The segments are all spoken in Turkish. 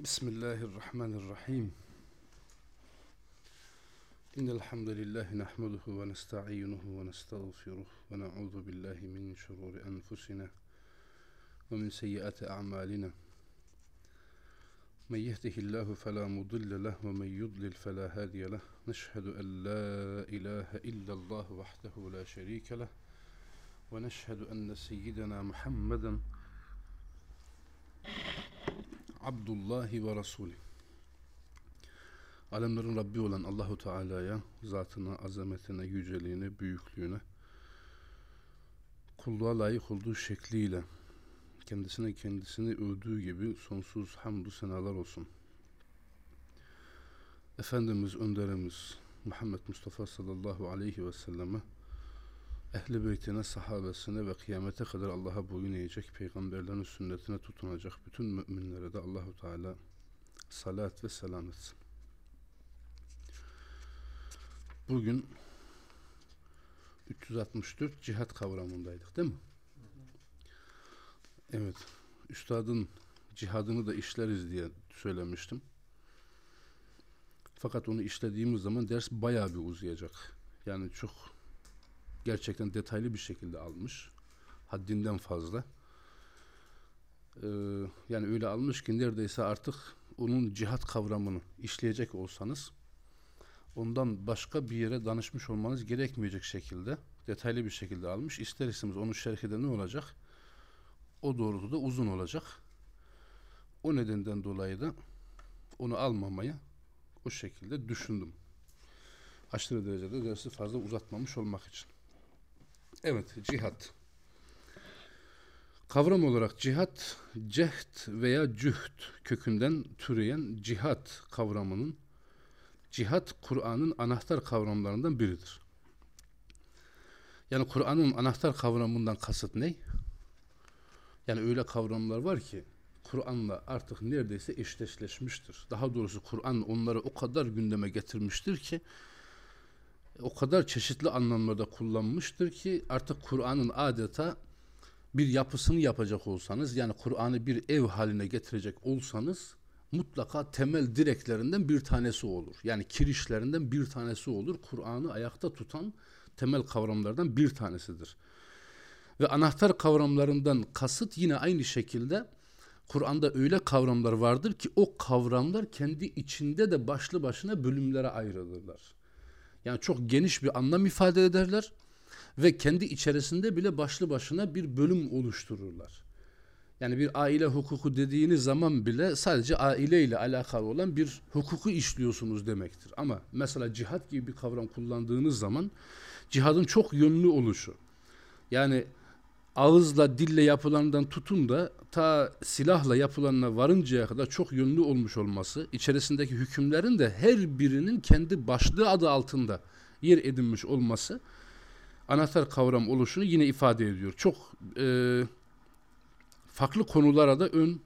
بسم الله الرحمن الرحيم. إن الحمد لله نحمده ونستعينه ونستغفره ونعوذ بالله من شرور أنفسنا ومن سيئات أعمالنا. من يهده الله فلا مضل له ومن يضلل فلا هادي له. نشهد أن لا إله إلا الله وحده لا شريك له. ونشهد أن سيدنا محمدا Abdullahi ve Resulü. Alemlerin Rabbi olan Allahu Teala'ya, zatına, azametine, yüceliğine, büyüklüğüne, kulluğa layık olduğu şekliyle, kendisine kendisini övdüğü gibi sonsuz hamdü senalar olsun. Efendimiz, önderimiz Muhammed Mustafa sallallahu aleyhi ve selleme, ehli beytine, sahabesine ve kıyamete kadar Allah'a boyun eğecek, peygamberlerin sünnetine tutunacak bütün müminlere de Allahu Teala salat ve selam etsin. Bugün 364 cihat kavramındaydık değil mi? Evet. Üstadın cihadını da işleriz diye söylemiştim. Fakat onu işlediğimiz zaman ders bayağı bir uzayacak. Yani çok gerçekten detaylı bir şekilde almış. Haddinden fazla. Ee, yani öyle almış ki neredeyse artık onun cihat kavramını işleyecek olsanız ondan başka bir yere danışmış olmanız gerekmeyecek şekilde detaylı bir şekilde almış. İster istemez onun şerhi ne olacak? O doğrultuda uzun olacak. O nedenden dolayı da onu almamaya o şekilde düşündüm. Aşırı derecede dersi fazla uzatmamış olmak için. Evet, cihat. Kavram olarak cihat, cehd veya cühd kökünden türeyen cihat kavramının cihat Kur'an'ın anahtar kavramlarından biridir. Yani Kur'an'ın anahtar kavramından kasıt ne? Yani öyle kavramlar var ki Kur'an'la artık neredeyse eşleşmiştir. Daha doğrusu Kur'an onları o kadar gündeme getirmiştir ki o kadar çeşitli anlamlarda kullanmıştır ki artık Kur'an'ın adeta bir yapısını yapacak olsanız yani Kur'an'ı bir ev haline getirecek olsanız mutlaka temel direklerinden bir tanesi olur. Yani kirişlerinden bir tanesi olur. Kur'an'ı ayakta tutan temel kavramlardan bir tanesidir. Ve anahtar kavramlarından kasıt yine aynı şekilde Kur'an'da öyle kavramlar vardır ki o kavramlar kendi içinde de başlı başına bölümlere ayrılırlar. Yani çok geniş bir anlam ifade ederler ve kendi içerisinde bile başlı başına bir bölüm oluştururlar. Yani bir aile hukuku dediğiniz zaman bile sadece aile ile alakalı olan bir hukuku işliyorsunuz demektir. Ama mesela cihat gibi bir kavram kullandığınız zaman cihadın çok yönlü oluşu. Yani ağızla dille yapılandan tutun da ta silahla yapılanına varıncaya kadar çok yönlü olmuş olması, içerisindeki hükümlerin de her birinin kendi başlığı adı altında yer edinmiş olması anahtar kavram oluşunu yine ifade ediyor. Çok e, farklı konulara da ön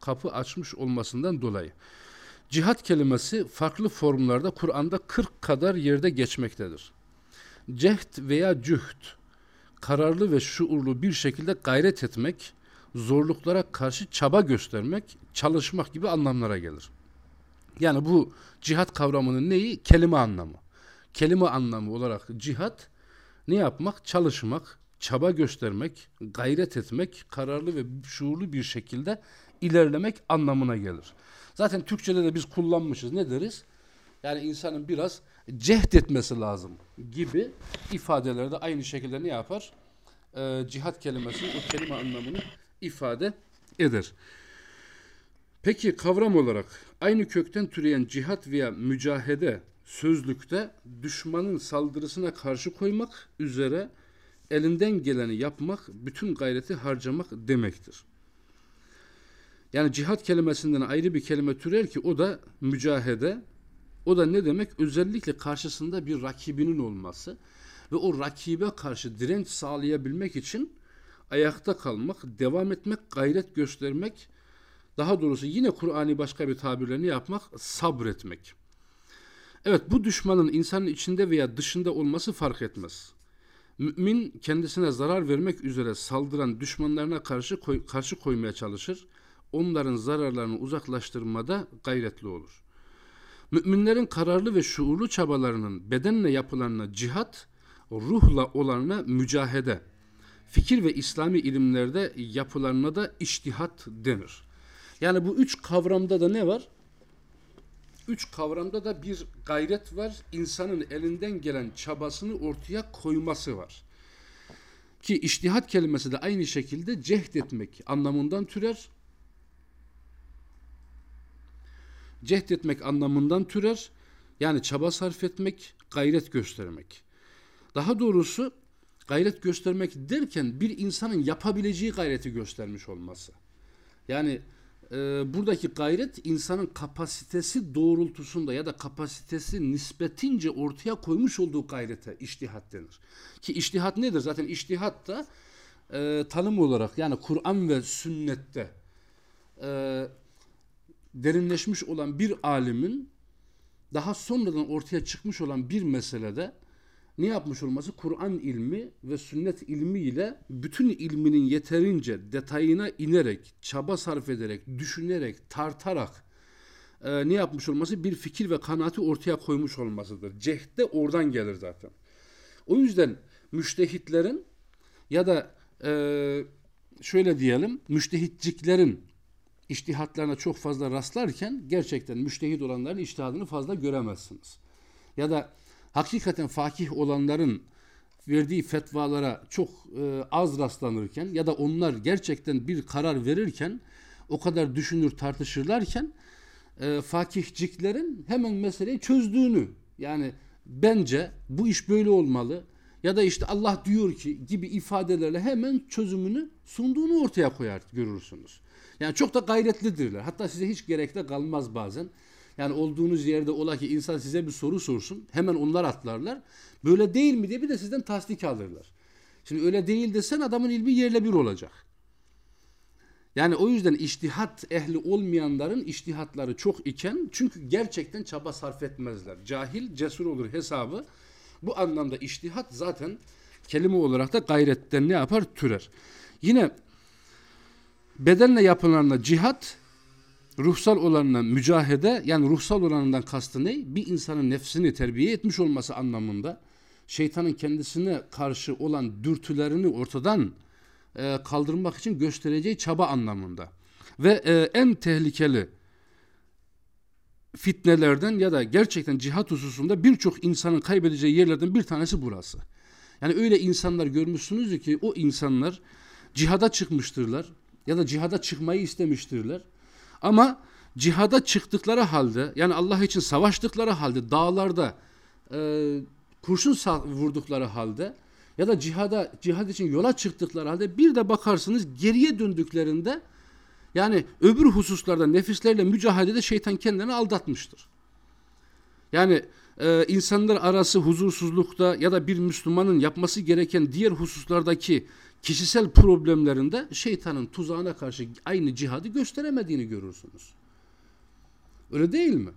kapı açmış olmasından dolayı. Cihat kelimesi farklı formlarda Kur'an'da 40 kadar yerde geçmektedir. Cehd veya cühd kararlı ve şuurlu bir şekilde gayret etmek, zorluklara karşı çaba göstermek, çalışmak gibi anlamlara gelir. Yani bu cihat kavramının neyi? Kelime anlamı. Kelime anlamı olarak cihat ne yapmak? Çalışmak, çaba göstermek, gayret etmek, kararlı ve şuurlu bir şekilde ilerlemek anlamına gelir. Zaten Türkçe'de de biz kullanmışız. Ne deriz? Yani insanın biraz cehd etmesi lazım gibi ifadelerde aynı şekilde ne yapar? Ee, cihat kelimesi o kelime anlamını ifade eder. Peki kavram olarak aynı kökten türeyen cihat veya mücahede sözlükte düşmanın saldırısına karşı koymak üzere elinden geleni yapmak, bütün gayreti harcamak demektir. Yani cihat kelimesinden ayrı bir kelime türer ki o da mücahede, o da ne demek? Özellikle karşısında bir rakibinin olması ve o rakibe karşı direnç sağlayabilmek için ayakta kalmak, devam etmek, gayret göstermek, daha doğrusu yine Kur'an'ı başka bir tabirlerini yapmak, sabretmek. Evet bu düşmanın insanın içinde veya dışında olması fark etmez. Mümin kendisine zarar vermek üzere saldıran düşmanlarına karşı koy, karşı koymaya çalışır. onların zararlarını uzaklaştırmada gayretli olur. Müminlerin kararlı ve şuurlu çabalarının bedenle yapılanına cihat, ruhla olanına mücahede, fikir ve İslami ilimlerde yapılanına da iştihat denir. Yani bu üç kavramda da ne var? Üç kavramda da bir gayret var. İnsanın elinden gelen çabasını ortaya koyması var. Ki iştihat kelimesi de aynı şekilde cehd etmek anlamından türer. Cehd etmek anlamından türer. Yani çaba sarf etmek, gayret göstermek. Daha doğrusu gayret göstermek derken bir insanın yapabileceği gayreti göstermiş olması. Yani e, buradaki gayret insanın kapasitesi doğrultusunda ya da kapasitesi nispetince ortaya koymuş olduğu gayrete iştihat denir. Ki iştihat nedir? Zaten iştihat da e, tanım olarak yani Kur'an ve sünnette e, derinleşmiş olan bir alimin daha sonradan ortaya çıkmış olan bir meselede ne yapmış olması? Kur'an ilmi ve sünnet ilmi ile bütün ilminin yeterince detayına inerek, çaba sarf ederek, düşünerek, tartarak e, ne yapmış olması? Bir fikir ve kanaati ortaya koymuş olmasıdır. Cehd de oradan gelir zaten. O yüzden müştehitlerin ya da e, şöyle diyelim, müştehitciklerin iştihatlarına çok fazla rastlarken gerçekten müştehit olanların iştihadını fazla göremezsiniz. Ya da hakikaten fakih olanların verdiği fetvalara çok e, az rastlanırken ya da onlar gerçekten bir karar verirken o kadar düşünür tartışırlarken e, fakihciklerin hemen meseleyi çözdüğünü yani bence bu iş böyle olmalı ya da işte Allah diyor ki gibi ifadelerle hemen çözümünü sunduğunu ortaya koyar görürsünüz. Yani çok da gayretlidirler. Hatta size hiç gerek de kalmaz bazen. Yani olduğunuz yerde ola ki insan size bir soru sorsun. Hemen onlar atlarlar. Böyle değil mi diye bir de sizden tasdik alırlar. Şimdi öyle değil desen adamın ilmi yerle bir olacak. Yani o yüzden iştihat ehli olmayanların iştihatları çok iken çünkü gerçekten çaba sarf etmezler. Cahil cesur olur hesabı. Bu anlamda iştihat zaten kelime olarak da gayretten ne yapar? Türer. Yine bedenle yapılanla cihat ruhsal olanına mücahede yani ruhsal olanından kastı ne? Bir insanın nefsini terbiye etmiş olması anlamında şeytanın kendisine karşı olan dürtülerini ortadan e, kaldırmak için göstereceği çaba anlamında. Ve e, en tehlikeli fitnelerden ya da gerçekten cihat hususunda birçok insanın kaybedeceği yerlerden bir tanesi burası. Yani öyle insanlar görmüşsünüz ki o insanlar cihada çıkmıştırlar ya da cihada çıkmayı istemiştirler. Ama cihada çıktıkları halde yani Allah için savaştıkları halde dağlarda e, kurşun vurdukları halde ya da cihada cihad için yola çıktıkları halde bir de bakarsınız geriye döndüklerinde yani öbür hususlarda nefislerle mücadelede şeytan kendini aldatmıştır. Yani e, insanlar arası huzursuzlukta ya da bir Müslümanın yapması gereken diğer hususlardaki kişisel problemlerinde şeytanın tuzağına karşı aynı cihadı gösteremediğini görürsünüz. Öyle değil mi?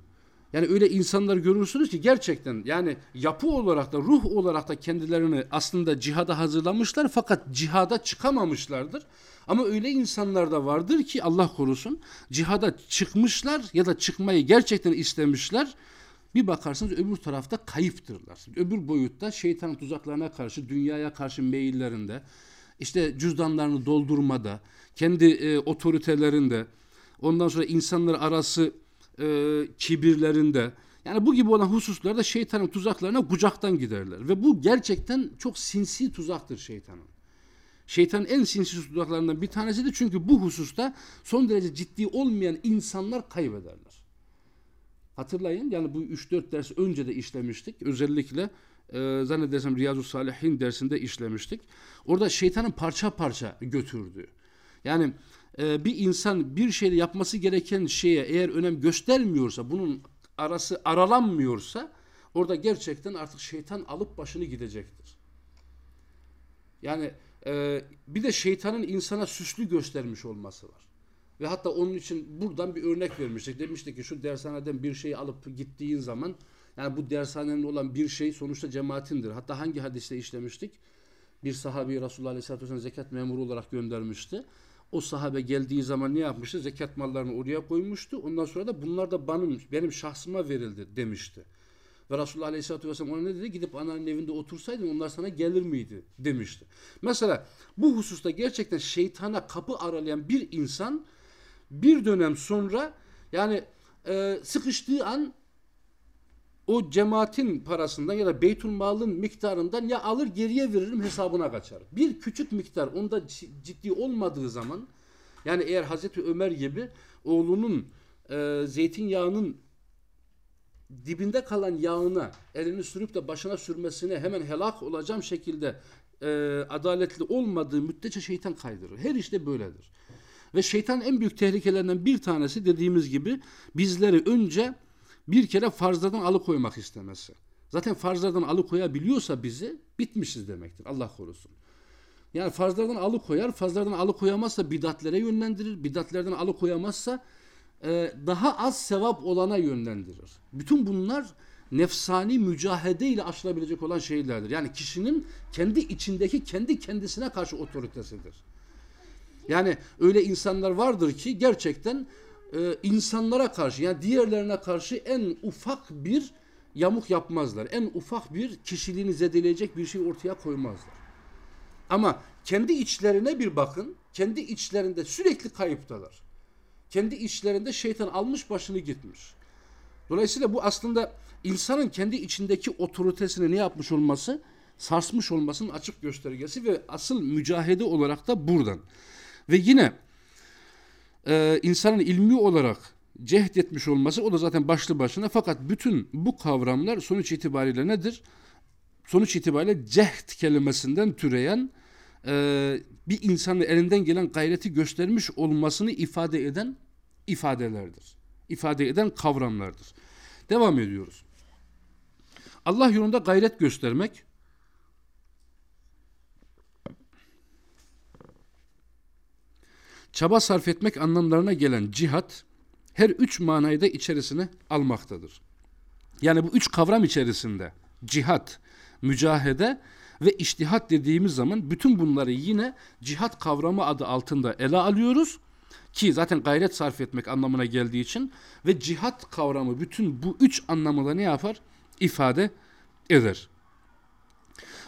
Yani öyle insanlar görürsünüz ki gerçekten yani yapı olarak da ruh olarak da kendilerini aslında cihada hazırlamışlar fakat cihada çıkamamışlardır. Ama öyle insanlar da vardır ki Allah korusun cihada çıkmışlar ya da çıkmayı gerçekten istemişler. Bir bakarsınız öbür tarafta kayıptırlar. Öbür boyutta şeytanın tuzaklarına karşı, dünyaya karşı meyillerinde, işte cüzdanlarını doldurmada, kendi e, otoritelerinde, ondan sonra insanlar arası e, kibirlerinde, yani bu gibi olan hususlarda şeytanın tuzaklarına kucaktan giderler. Ve bu gerçekten çok sinsi tuzaktır şeytanın. Şeytanın en sinsi tuzaklarından bir tanesidir. Çünkü bu hususta son derece ciddi olmayan insanlar kaybederler. Hatırlayın yani bu 3-4 ders önce de işlemiştik. Özellikle e, zannedersem Riyazu Salihin dersinde işlemiştik. Orada şeytanın parça parça götürdüğü. Yani e, bir insan bir şeyde yapması gereken şeye eğer önem göstermiyorsa, bunun arası aralanmıyorsa orada gerçekten artık şeytan alıp başını gidecektir. Yani e, bir de şeytanın insana süslü göstermiş olması var. Ve hatta onun için buradan bir örnek vermiştik. Demiştik ki şu dershaneden bir şey alıp gittiğin zaman yani bu dershanenin olan bir şey sonuçta cemaatindir. Hatta hangi hadiste işlemiştik? Bir sahabi Resulullah Aleyhisselatü Vesselam zekat memuru olarak göndermişti. o sahabe geldiği zaman ne yapmıştı? Zekat mallarını oraya koymuştu. Ondan sonra da bunlar da benim, benim şahsıma verildi demişti. Ve Resulullah Aleyhisselatü Vesselam ona ne dedi? Gidip ananın evinde otursaydın onlar sana gelir miydi demişti. Mesela bu hususta gerçekten şeytana kapı aralayan bir insan bir dönem sonra yani e, sıkıştığı an o cemaatin parasından ya da beytul malın miktarından ya alır geriye veririm hesabına kaçar. Bir küçük miktar onda ciddi olmadığı zaman yani eğer Hazreti Ömer gibi oğlunun e, zeytinyağının dibinde kalan yağına elini sürüp de başına sürmesine hemen helak olacağım şekilde e, adaletli olmadığı müddetçe şeytan kaydırır. Her işte böyledir. Ve şeytan en büyük tehlikelerinden bir tanesi dediğimiz gibi bizleri önce bir kere farzlardan alıkoymak istemesi. Zaten farzlardan alıkoyabiliyorsa bizi bitmişiz demektir. Allah korusun. Yani farzlardan alıkoyar, farzlardan alıkoyamazsa bidatlere yönlendirir. Bidatlerden alıkoyamazsa e, daha az sevap olana yönlendirir. Bütün bunlar nefsani mücahede ile aşılabilecek olan şeylerdir. Yani kişinin kendi içindeki kendi kendisine karşı otoritesidir. Yani öyle insanlar vardır ki gerçekten e, insanlara karşı yani diğerlerine karşı en ufak bir yamuk yapmazlar. En ufak bir kişiliğini zedeleyecek bir şey ortaya koymazlar. Ama kendi içlerine bir bakın. Kendi içlerinde sürekli kayıptalar. Kendi içlerinde şeytan almış başını gitmiş. Dolayısıyla bu aslında insanın kendi içindeki otoritesini ne yapmış olması, sarsmış olmasının açık göstergesi ve asıl mücahede olarak da buradan. Ve yine e, insanın ilmi olarak cehd etmiş olması o da zaten başlı başına fakat bütün bu kavramlar sonuç itibariyle nedir? Sonuç itibariyle cehd kelimesinden türeyen e, bir insanın elinden gelen gayreti göstermiş olmasını ifade eden ifadelerdir. İfade eden kavramlardır. Devam ediyoruz. Allah yolunda gayret göstermek çaba sarf etmek anlamlarına gelen cihat her üç manayı da içerisine almaktadır. Yani bu üç kavram içerisinde cihat, mücahede ve iştihat dediğimiz zaman bütün bunları yine cihat kavramı adı altında ele alıyoruz. Ki zaten gayret sarf etmek anlamına geldiği için ve cihat kavramı bütün bu üç anlamı ne yapar? ifade eder.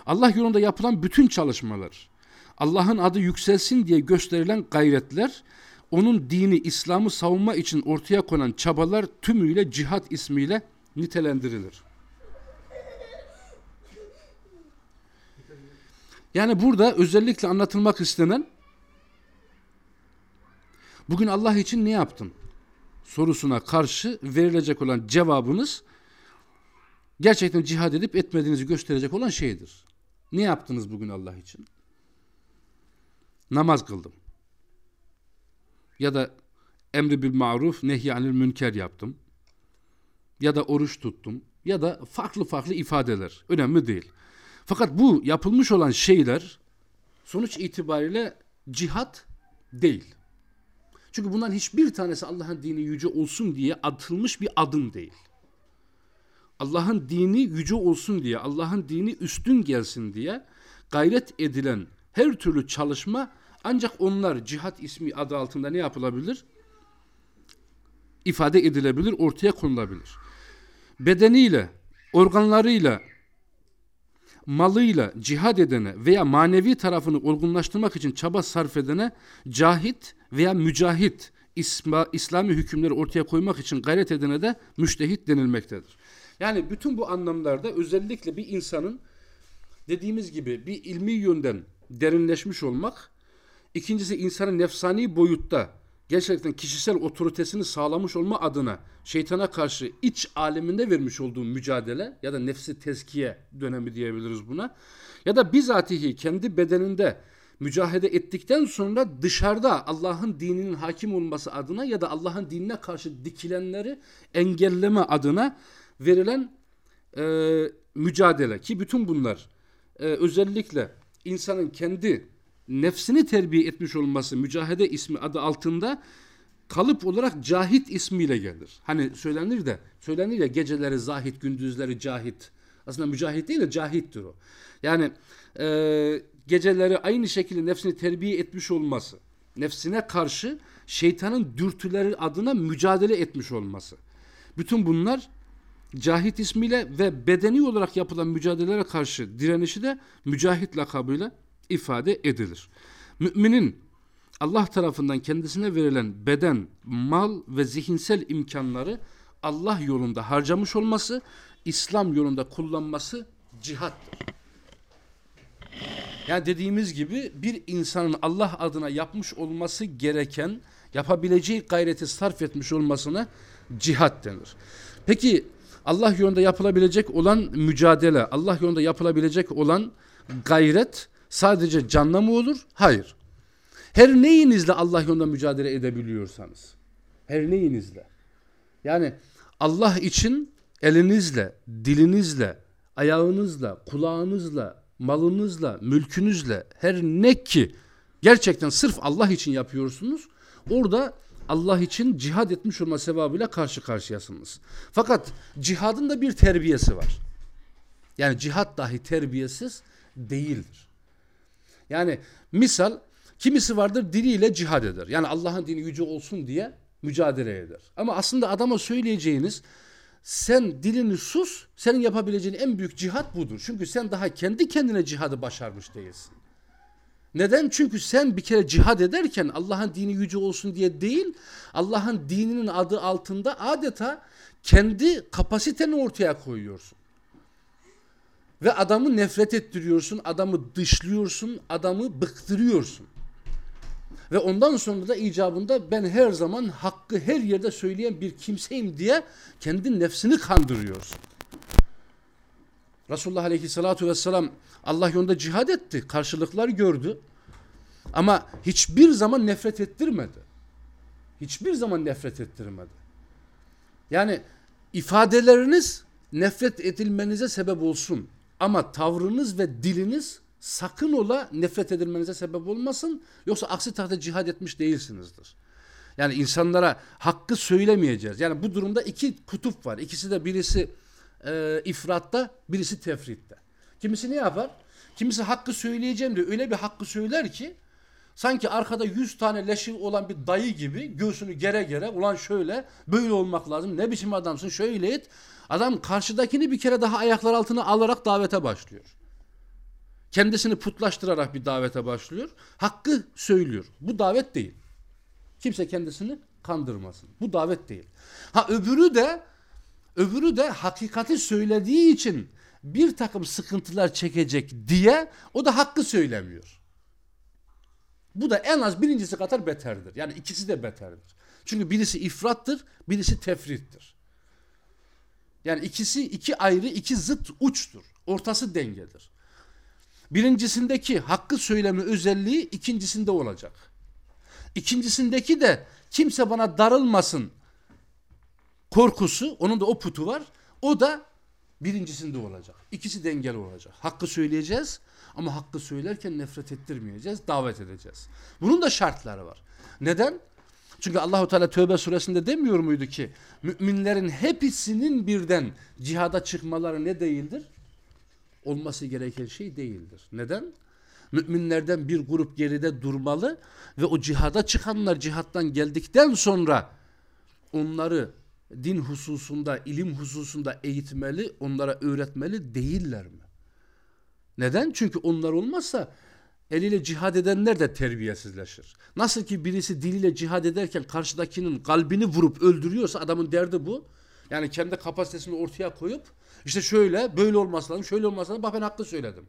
Allah yolunda yapılan bütün çalışmalar, Allah'ın adı yükselsin diye gösterilen gayretler, onun dini İslam'ı savunma için ortaya konan çabalar tümüyle cihat ismiyle nitelendirilir. Yani burada özellikle anlatılmak istenen bugün Allah için ne yaptın sorusuna karşı verilecek olan cevabınız gerçekten cihad edip etmediğinizi gösterecek olan şeydir. Ne yaptınız bugün Allah için? Namaz kıldım. Ya da emri bil maruf nehyanil münker yaptım. Ya da oruç tuttum. Ya da farklı farklı ifadeler. Önemli değil. Fakat bu yapılmış olan şeyler sonuç itibariyle cihat değil. Çünkü bundan hiçbir tanesi Allah'ın dini yüce olsun diye atılmış bir adım değil. Allah'ın dini yüce olsun diye, Allah'ın dini üstün gelsin diye gayret edilen her türlü çalışma ancak onlar cihat ismi adı altında ne yapılabilir? İfade edilebilir, ortaya konulabilir. Bedeniyle, organlarıyla, malıyla cihad edene veya manevi tarafını olgunlaştırmak için çaba sarf edene cahit veya mücahit İsma, İslami hükümleri ortaya koymak için gayret edene de müştehit denilmektedir. Yani bütün bu anlamlarda özellikle bir insanın dediğimiz gibi bir ilmi yönden derinleşmiş olmak İkincisi insanın nefsani boyutta gerçekten kişisel otoritesini sağlamış olma adına şeytana karşı iç aleminde vermiş olduğu mücadele ya da nefsi tezkiye dönemi diyebiliriz buna. Ya da bizatihi kendi bedeninde mücahede ettikten sonra dışarıda Allah'ın dininin hakim olması adına ya da Allah'ın dinine karşı dikilenleri engelleme adına verilen e, mücadele ki bütün bunlar e, özellikle insanın kendi nefsini terbiye etmiş olması mücahede ismi adı altında kalıp olarak cahit ismiyle gelir. Hani söylenir de söylenir ya geceleri zahit gündüzleri cahit. Aslında mücahit değil de cahittir o. Yani e, geceleri aynı şekilde nefsini terbiye etmiş olması nefsine karşı şeytanın dürtüleri adına mücadele etmiş olması. Bütün bunlar cahit ismiyle ve bedeni olarak yapılan mücadelelere karşı direnişi de mücahit lakabıyla ifade edilir. Müminin Allah tarafından kendisine verilen beden, mal ve zihinsel imkanları Allah yolunda harcamış olması, İslam yolunda kullanması cihattır. Yani dediğimiz gibi bir insanın Allah adına yapmış olması gereken, yapabileceği gayreti sarf etmiş olmasına cihat denir. Peki Allah yolunda yapılabilecek olan mücadele, Allah yolunda yapılabilecek olan gayret sadece canla mı olur? Hayır. Her neyinizle Allah yolunda mücadele edebiliyorsanız. Her neyinizle. Yani Allah için elinizle, dilinizle, ayağınızla, kulağınızla, malınızla, mülkünüzle her ne ki gerçekten sırf Allah için yapıyorsunuz. Orada Allah için cihad etmiş olma sevabıyla karşı karşıyasınız. Fakat cihadın da bir terbiyesi var. Yani cihad dahi terbiyesiz değildir. Yani misal kimisi vardır diliyle cihad eder. Yani Allah'ın dini yüce olsun diye mücadele eder. Ama aslında adama söyleyeceğiniz sen dilini sus, senin yapabileceğin en büyük cihat budur. Çünkü sen daha kendi kendine cihadı başarmış değilsin. Neden? Çünkü sen bir kere cihad ederken Allah'ın dini yüce olsun diye değil, Allah'ın dininin adı altında adeta kendi kapasiteni ortaya koyuyorsun. Ve adamı nefret ettiriyorsun, adamı dışlıyorsun, adamı bıktırıyorsun. Ve ondan sonra da icabında ben her zaman hakkı her yerde söyleyen bir kimseyim diye kendi nefsini kandırıyorsun. Resulullah Aleyhisselatü Vesselam Allah yolunda cihad etti. Karşılıklar gördü. Ama hiçbir zaman nefret ettirmedi. Hiçbir zaman nefret ettirmedi. Yani ifadeleriniz nefret edilmenize sebep olsun. Ama tavrınız ve diliniz sakın ola nefret edilmenize sebep olmasın. Yoksa aksi takdirde cihad etmiş değilsinizdir. Yani insanlara hakkı söylemeyeceğiz. Yani bu durumda iki kutup var. İkisi de birisi e, ifratta, birisi tefritte. Kimisi ne yapar? Kimisi hakkı söyleyeceğim diye öyle bir hakkı söyler ki sanki arkada yüz tane leşi olan bir dayı gibi göğsünü gere gere ulan şöyle böyle olmak lazım ne biçim adamsın şöyle et. Adam karşıdakini bir kere daha ayaklar altına alarak davete başlıyor. Kendisini putlaştırarak bir davete başlıyor. Hakkı söylüyor. Bu davet değil. Kimse kendisini kandırmasın. Bu davet değil. Ha öbürü de öbürü de hakikati söylediği için bir takım sıkıntılar çekecek diye o da hakkı söylemiyor. Bu da en az birincisi kadar beterdir. Yani ikisi de beterdir. Çünkü birisi ifrattır, birisi tefrittir. Yani ikisi iki ayrı, iki zıt uçtur. Ortası dengedir. Birincisindeki hakkı söyleme özelliği ikincisinde olacak. İkincisindeki de kimse bana darılmasın korkusu, onun da o putu var. O da birincisinde olacak. İkisi dengeli olacak. Hakkı söyleyeceğiz ama hakkı söylerken nefret ettirmeyeceğiz, davet edeceğiz. Bunun da şartları var. Neden? Çünkü Allahu Teala Tövbe suresinde demiyor muydu ki müminlerin hepsinin birden cihada çıkmaları ne değildir? Olması gereken şey değildir. Neden? Müminlerden bir grup geride durmalı ve o cihada çıkanlar cihattan geldikten sonra onları din hususunda, ilim hususunda eğitmeli, onlara öğretmeli değiller mi? Neden? Çünkü onlar olmazsa eliyle cihad edenler de terbiyesizleşir. Nasıl ki birisi diliyle cihad ederken karşıdakinin kalbini vurup öldürüyorsa adamın derdi bu. Yani kendi kapasitesini ortaya koyup işte şöyle böyle olması şöyle olması lazım. Bak ben haklı söyledim.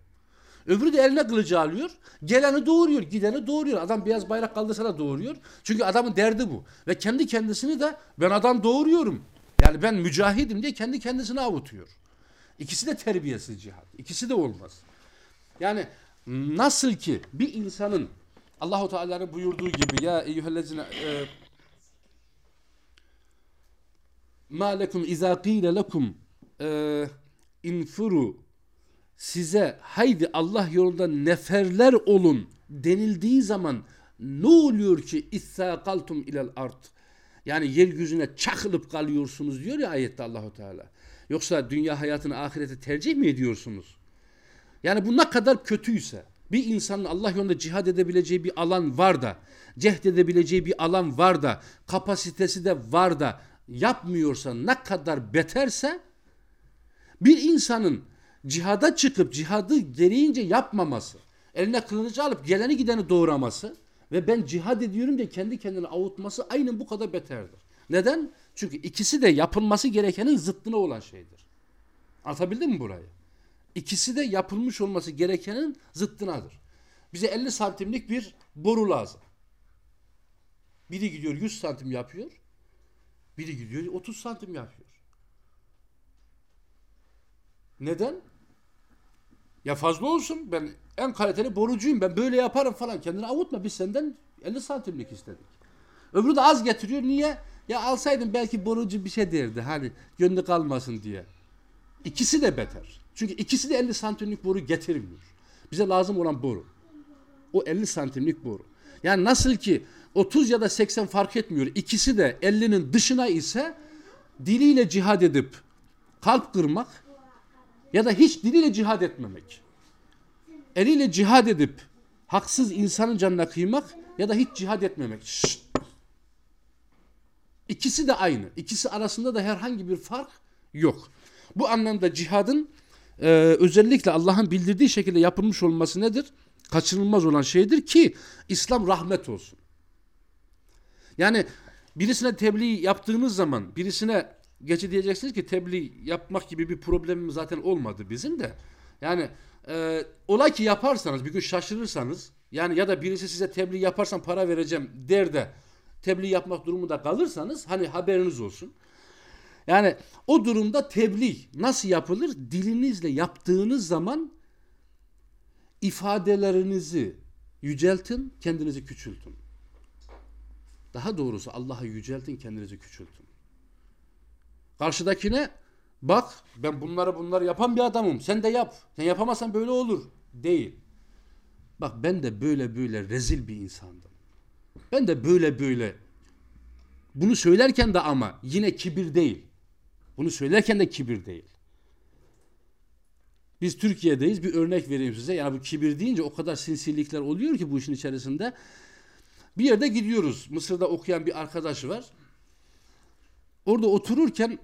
Öbürü de eline kılıcı alıyor. Geleni doğuruyor, gideni doğuruyor. Adam beyaz bayrak kaldırsa da doğuruyor. Çünkü adamın derdi bu. Ve kendi kendisini de ben adam doğuruyorum. Yani ben mücahidim diye kendi kendisini avutuyor. İkisi de terbiyesiz cihad. İkisi de olmaz. Yani nasıl ki bir insanın Allahu Teala'nın buyurduğu gibi ya eyyühellezine e, ma lekum iza qile lekum e, infuru size haydi Allah yolunda neferler olun denildiği zaman ne oluyor ki issaqaltum ilel art yani yeryüzüne çakılıp kalıyorsunuz diyor ya ayette Allahu Teala. Yoksa dünya hayatını ahirete tercih mi ediyorsunuz? Yani bu ne kadar kötüyse, Bir insanın Allah yolunda cihad edebileceği bir alan var da, cehd edebileceği bir alan var da, kapasitesi de var da yapmıyorsa ne kadar beterse bir insanın cihada çıkıp cihadı gereğince yapmaması, eline kılıcı alıp geleni gideni doğraması ve ben cihad ediyorum diye kendi kendini avutması aynen bu kadar beterdir. Neden? Çünkü ikisi de yapılması gerekenin zıttına olan şeydir. Anlatabildim mi burayı? İkisi de yapılmış olması gerekenin zıttınadır. Bize 50 santimlik bir boru lazım. Biri gidiyor 100 santim yapıyor. Biri gidiyor 30 santim yapıyor. Neden? Ya fazla olsun ben en kaliteli borucuyum ben böyle yaparım falan. Kendini avutma biz senden 50 santimlik istedik. Öbürü de az getiriyor niye? Ya alsaydın belki borucu bir şey derdi hani gönlü kalmasın diye. İkisi de beter. Çünkü ikisi de 50 santimlik boru getirmiyor. Bize lazım olan boru. O 50 santimlik boru. Yani nasıl ki 30 ya da 80 fark etmiyor. İkisi de 50'nin dışına ise diliyle cihad edip kalp kırmak ya da hiç diliyle cihad etmemek. Eliyle cihad edip haksız insanın canına kıymak ya da hiç cihad etmemek. Şşt. İkisi de aynı. İkisi arasında da herhangi bir fark yok. Bu anlamda cihadın e, özellikle Allah'ın bildirdiği şekilde yapılmış olması nedir? Kaçınılmaz olan şeydir ki İslam rahmet olsun. Yani birisine tebliğ yaptığınız zaman birisine geçi diyeceksiniz ki tebliğ yapmak gibi bir problemimiz zaten olmadı bizim de. Yani e, olay ki yaparsanız bir gün şaşırırsanız yani ya da birisi size tebliğ yaparsan para vereceğim der de tebliğ yapmak durumunda kalırsanız hani haberiniz olsun. Yani o durumda tebliğ nasıl yapılır? Dilinizle yaptığınız zaman ifadelerinizi yüceltin, kendinizi küçültün. Daha doğrusu Allah'ı yüceltin, kendinizi küçültün. Karşıdakine bak ben bunları bunları yapan bir adamım. Sen de yap. Sen yapamazsan böyle olur. Değil. Bak ben de böyle böyle rezil bir insandım. Ben de böyle böyle bunu söylerken de ama yine kibir değil. Bunu söylerken de kibir değil. Biz Türkiye'deyiz. Bir örnek vereyim size. Yani bu kibir deyince o kadar sinsilikler oluyor ki bu işin içerisinde. Bir yerde gidiyoruz. Mısır'da okuyan bir arkadaş var. Orada otururken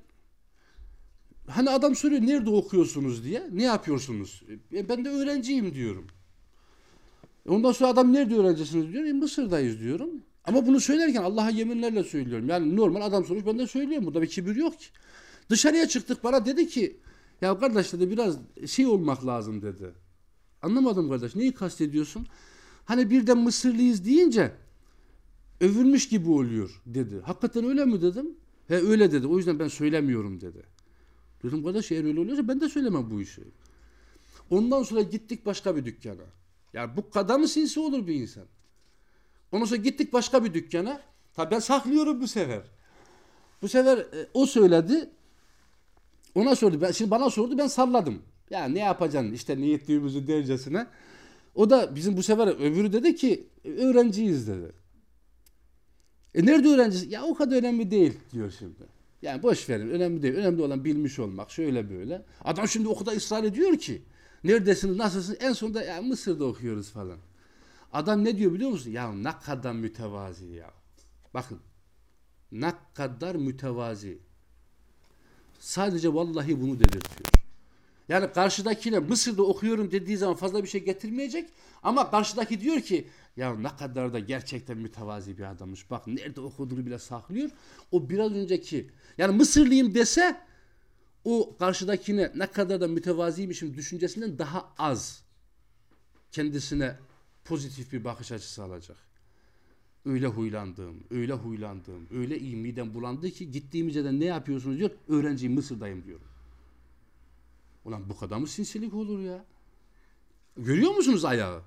hani adam soruyor nerede okuyorsunuz diye. Ne yapıyorsunuz? E, ben de öğrenciyim diyorum. Ondan sonra adam nerede öğrencisiniz diyor. E, Mısır'dayız diyorum. Ama bunu söylerken Allah'a yeminlerle söylüyorum. Yani normal adam soruyor ben de söylüyorum. Burada bir kibir yok ki. Dışarıya çıktık bana dedi ki ya kardeş dedi biraz şey olmak lazım dedi. Anlamadım kardeş neyi kastediyorsun? Hani birden Mısırlıyız deyince övülmüş gibi oluyor dedi. Hakikaten öyle mi dedim? He öyle dedi. O yüzden ben söylemiyorum dedi. Dedim kardeş eğer öyle oluyorsa ben de söylemem bu işi. Ondan sonra gittik başka bir dükkana. Yani bu kadar mı sinsi olur bir insan? Ondan sonra gittik başka bir dükkana. Tabi ben saklıyorum bu sefer. Bu sefer e, o söyledi. Ona sordu. Ben, şimdi bana sordu ben salladım. Ya ne yapacaksın işte niyetliğimizi dercesine. O da bizim bu sefer öbürü dedi ki e, öğrenciyiz dedi. E nerede öğrencisi? Ya o kadar önemli değil diyor şimdi. Yani boş verin önemli değil. Önemli olan bilmiş olmak şöyle böyle. Adam şimdi o kadar ısrar ediyor ki. Neredesiniz nasılsınız? En sonunda ya Mısır'da okuyoruz falan. Adam ne diyor biliyor musun? Ya ne kadar mütevazi ya. Bakın. Ne kadar mütevazi. Sadece vallahi bunu dedirtiyor. Yani karşıdakine Mısır'da okuyorum dediği zaman fazla bir şey getirmeyecek. Ama karşıdaki diyor ki ya ne kadar da gerçekten mütevazi bir adammış. Bak nerede okuduğunu bile saklıyor. O biraz önceki yani Mısırlıyım dese o karşıdakine ne kadar da mütevaziymişim düşüncesinden daha az kendisine pozitif bir bakış açısı alacak. Öyle huylandığım, öyle huylandığım, öyle iyi midem bulandı ki gittiğim yerden ne yapıyorsunuz diyor. Öğrenciyim Mısır'dayım diyor. Ulan bu kadar mı sinsilik olur ya? Görüyor musunuz ayağı?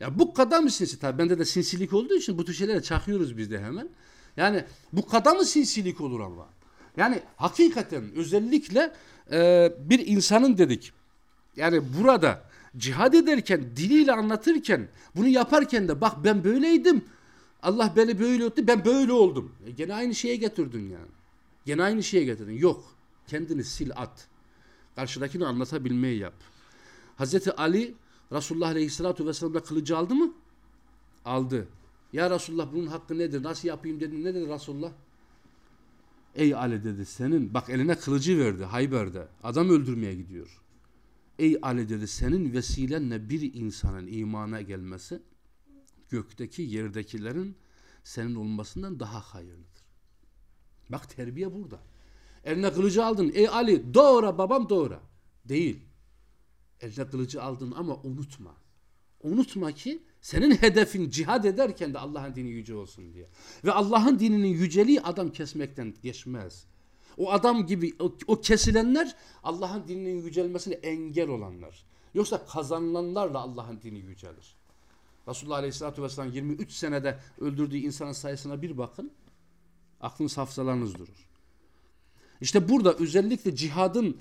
Ya bu kadar mı sinsi? Tabii bende de sinsilik olduğu için bu tür şeylere çakıyoruz biz de hemen. Yani bu kadar mı sinsilik olur ama? Yani hakikaten özellikle e, bir insanın dedik. Yani burada cihad ederken, diliyle anlatırken, bunu yaparken de bak ben böyleydim. Allah beni böyle etti, ben böyle oldum. E gene aynı şeye getirdin yani. Gene aynı şeye getirdin. Yok. Kendini sil at. Karşıdakini anlatabilmeyi yap. Hazreti Ali Resulullah Aleyhisselatü Vesselam'da kılıcı aldı mı? Aldı. Ya Resulullah bunun hakkı nedir? Nasıl yapayım dedi. Ne dedi Resulullah? Ey Ali dedi senin bak eline kılıcı verdi Hayber'de. Adam öldürmeye gidiyor. Ey Ali dedi senin vesilenle bir insanın imana gelmesi gökteki yerdekilerin senin olmasından daha hayırlıdır. Bak terbiye burada. Eline kılıcı aldın. Ey Ali doğra babam doğra. Değil. Eline kılıcı aldın ama unutma. Unutma ki senin hedefin cihad ederken de Allah'ın dini yüce olsun diye. Ve Allah'ın dininin yüceliği adam kesmekten geçmez. O adam gibi o, o kesilenler Allah'ın dininin yücelmesine engel olanlar. Yoksa kazanılanlarla Allah'ın dini yücelir. Resulullah Aleyhisselatü Vesselam 23 senede öldürdüğü insanın sayısına bir bakın. Aklınız hafızalarınız durur. İşte burada özellikle cihadın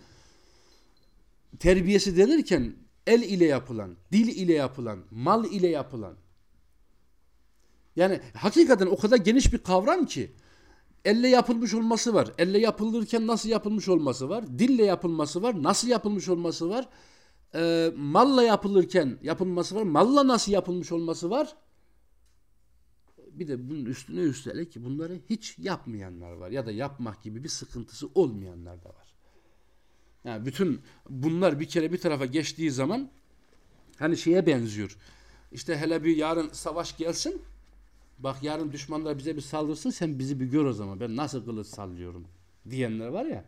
terbiyesi denirken el ile yapılan, dil ile yapılan, mal ile yapılan. Yani hakikaten o kadar geniş bir kavram ki elle yapılmış olması var. Elle yapılırken nasıl yapılmış olması var. Dille yapılması var. Nasıl yapılmış olması var. E, malla yapılırken yapılması var. Malla nasıl yapılmış olması var. Bir de bunun üstüne üstelik bunları hiç yapmayanlar var. Ya da yapmak gibi bir sıkıntısı olmayanlar da var. Yani bütün bunlar bir kere bir tarafa geçtiği zaman hani şeye benziyor. İşte hele bir yarın savaş gelsin. Bak yarın düşmanlar bize bir saldırsın sen bizi bir gör o zaman. Ben nasıl kılıç sallıyorum diyenler var ya.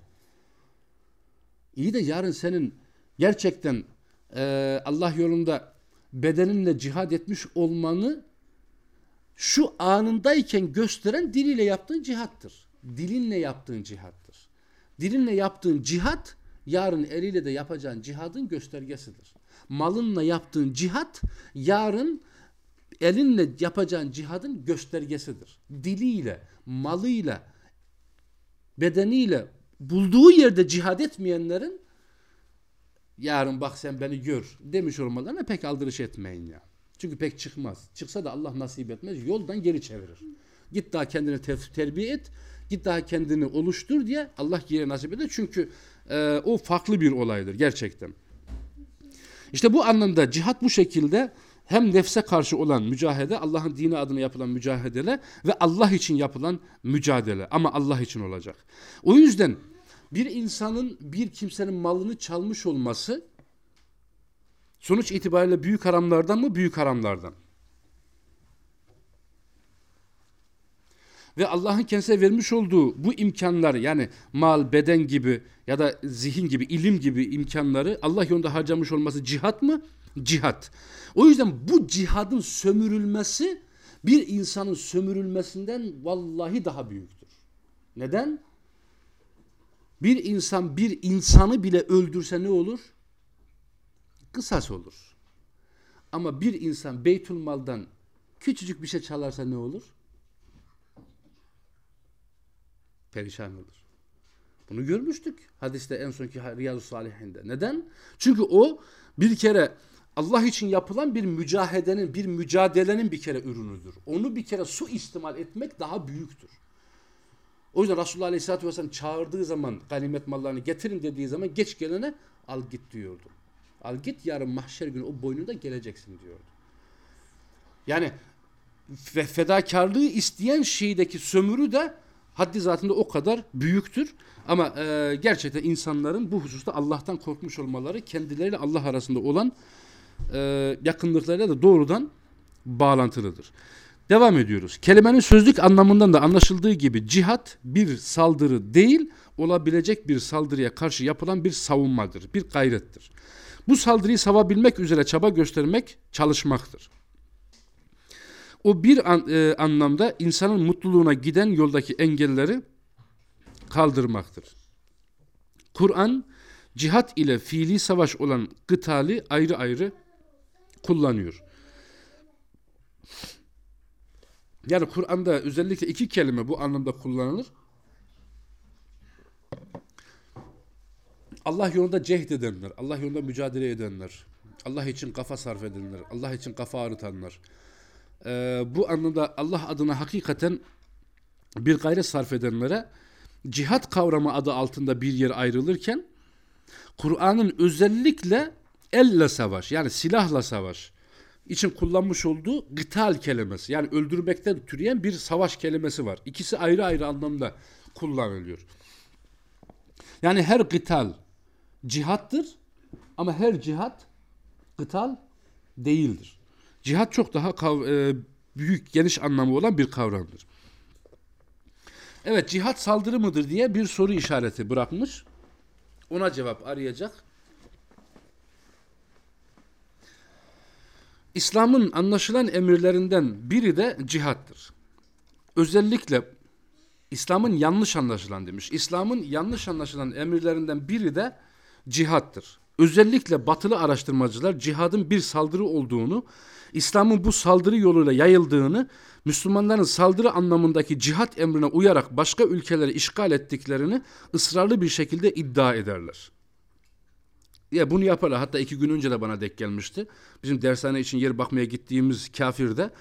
İyi de yarın senin gerçekten e, Allah yolunda bedeninle cihad etmiş olmanı şu anındayken gösteren diliyle yaptığın cihattır. Dilinle yaptığın cihattır. Dilinle yaptığın cihat yarın eliyle de yapacağın cihadın göstergesidir. Malınla yaptığın cihat yarın elinle yapacağın cihadın göstergesidir. Diliyle, malıyla, bedeniyle bulduğu yerde cihad etmeyenlerin yarın bak sen beni gör demiş olmalarına pek aldırış etmeyin ya. Çünkü pek çıkmaz. Çıksa da Allah nasip etmez. Yoldan geri çevirir. Git daha kendini terbiye et. Git daha kendini oluştur diye Allah geri nasip eder. Çünkü e, o farklı bir olaydır gerçekten. İşte bu anlamda cihat bu şekilde hem nefse karşı olan mücadele, Allah'ın dini adına yapılan mücadele ve Allah için yapılan mücadele. Ama Allah için olacak. O yüzden bir insanın bir kimsenin malını çalmış olması sonuç itibariyle büyük haramlardan mı? Büyük haramlardan. Ve Allah'ın kendisine vermiş olduğu bu imkanları yani mal, beden gibi ya da zihin gibi, ilim gibi imkanları Allah yolunda harcamış olması cihat mı? Cihat. O yüzden bu cihadın sömürülmesi bir insanın sömürülmesinden vallahi daha büyüktür. Neden? Bir insan bir insanı bile öldürse ne olur? Kısas olur. Ama bir insan Beytülmal'dan küçücük bir şey çalarsa ne olur? Perişan olur. Bunu görmüştük hadiste en sonki Riyazu Salihinde. Neden? Çünkü o bir kere Allah için yapılan bir mücahedenin, bir mücadelenin bir kere ürünüdür. Onu bir kere su istimal etmek daha büyüktür. O yüzden Resulullah Aleyhisselatü Vesselam çağırdığı zaman ganimet mallarını getirin dediği zaman geç gelene al git diyordu. Al git yarın mahşer günü o boynunda geleceksin diyordu. Yani fedakarlığı isteyen şeydeki sömürü de haddi zatında o kadar büyüktür. Ama e, gerçekten insanların bu hususta Allah'tan korkmuş olmaları kendileriyle Allah arasında olan e, yakınlıklarıyla da doğrudan bağlantılıdır. Devam ediyoruz. Kelimenin sözlük anlamından da anlaşıldığı gibi cihat bir saldırı değil, olabilecek bir saldırıya karşı yapılan bir savunmadır, bir gayrettir. Bu saldırıyı savabilmek üzere çaba göstermek, çalışmaktır. O bir an, e, anlamda insanın mutluluğuna giden yoldaki engelleri kaldırmaktır. Kur'an cihat ile fiili savaş olan gıtali ayrı ayrı kullanıyor. Yani Kur'an'da özellikle iki kelime bu anlamda kullanılır. Allah yolunda cehd edenler, Allah yolunda mücadele edenler, Allah için kafa sarf edenler, Allah için kafa ağrıtanlar. Ee, bu anlamda Allah adına hakikaten bir gayret sarf edenlere cihat kavramı adı altında bir yer ayrılırken Kur'an'ın özellikle elle savaş yani silahla savaş için kullanmış olduğu gıtal kelimesi yani öldürmekten türeyen bir savaş kelimesi var. İkisi ayrı ayrı anlamda kullanılıyor. Yani her gıtal cihattır ama her cihat gıtal değildir. Cihat çok daha kav- e, büyük, geniş anlamı olan bir kavramdır. Evet, cihat saldırı mıdır diye bir soru işareti bırakmış. Ona cevap arayacak. İslam'ın anlaşılan emirlerinden biri de cihattır. Özellikle İslam'ın yanlış anlaşılan demiş. İslam'ın yanlış anlaşılan emirlerinden biri de cihattır. Özellikle batılı araştırmacılar cihadın bir saldırı olduğunu, İslam'ın bu saldırı yoluyla yayıldığını, Müslümanların saldırı anlamındaki cihat emrine uyarak başka ülkeleri işgal ettiklerini ısrarlı bir şekilde iddia ederler. Ya bunu yaparlar. Hatta iki gün önce de bana denk gelmişti. Bizim dershane için yer bakmaya gittiğimiz kafirde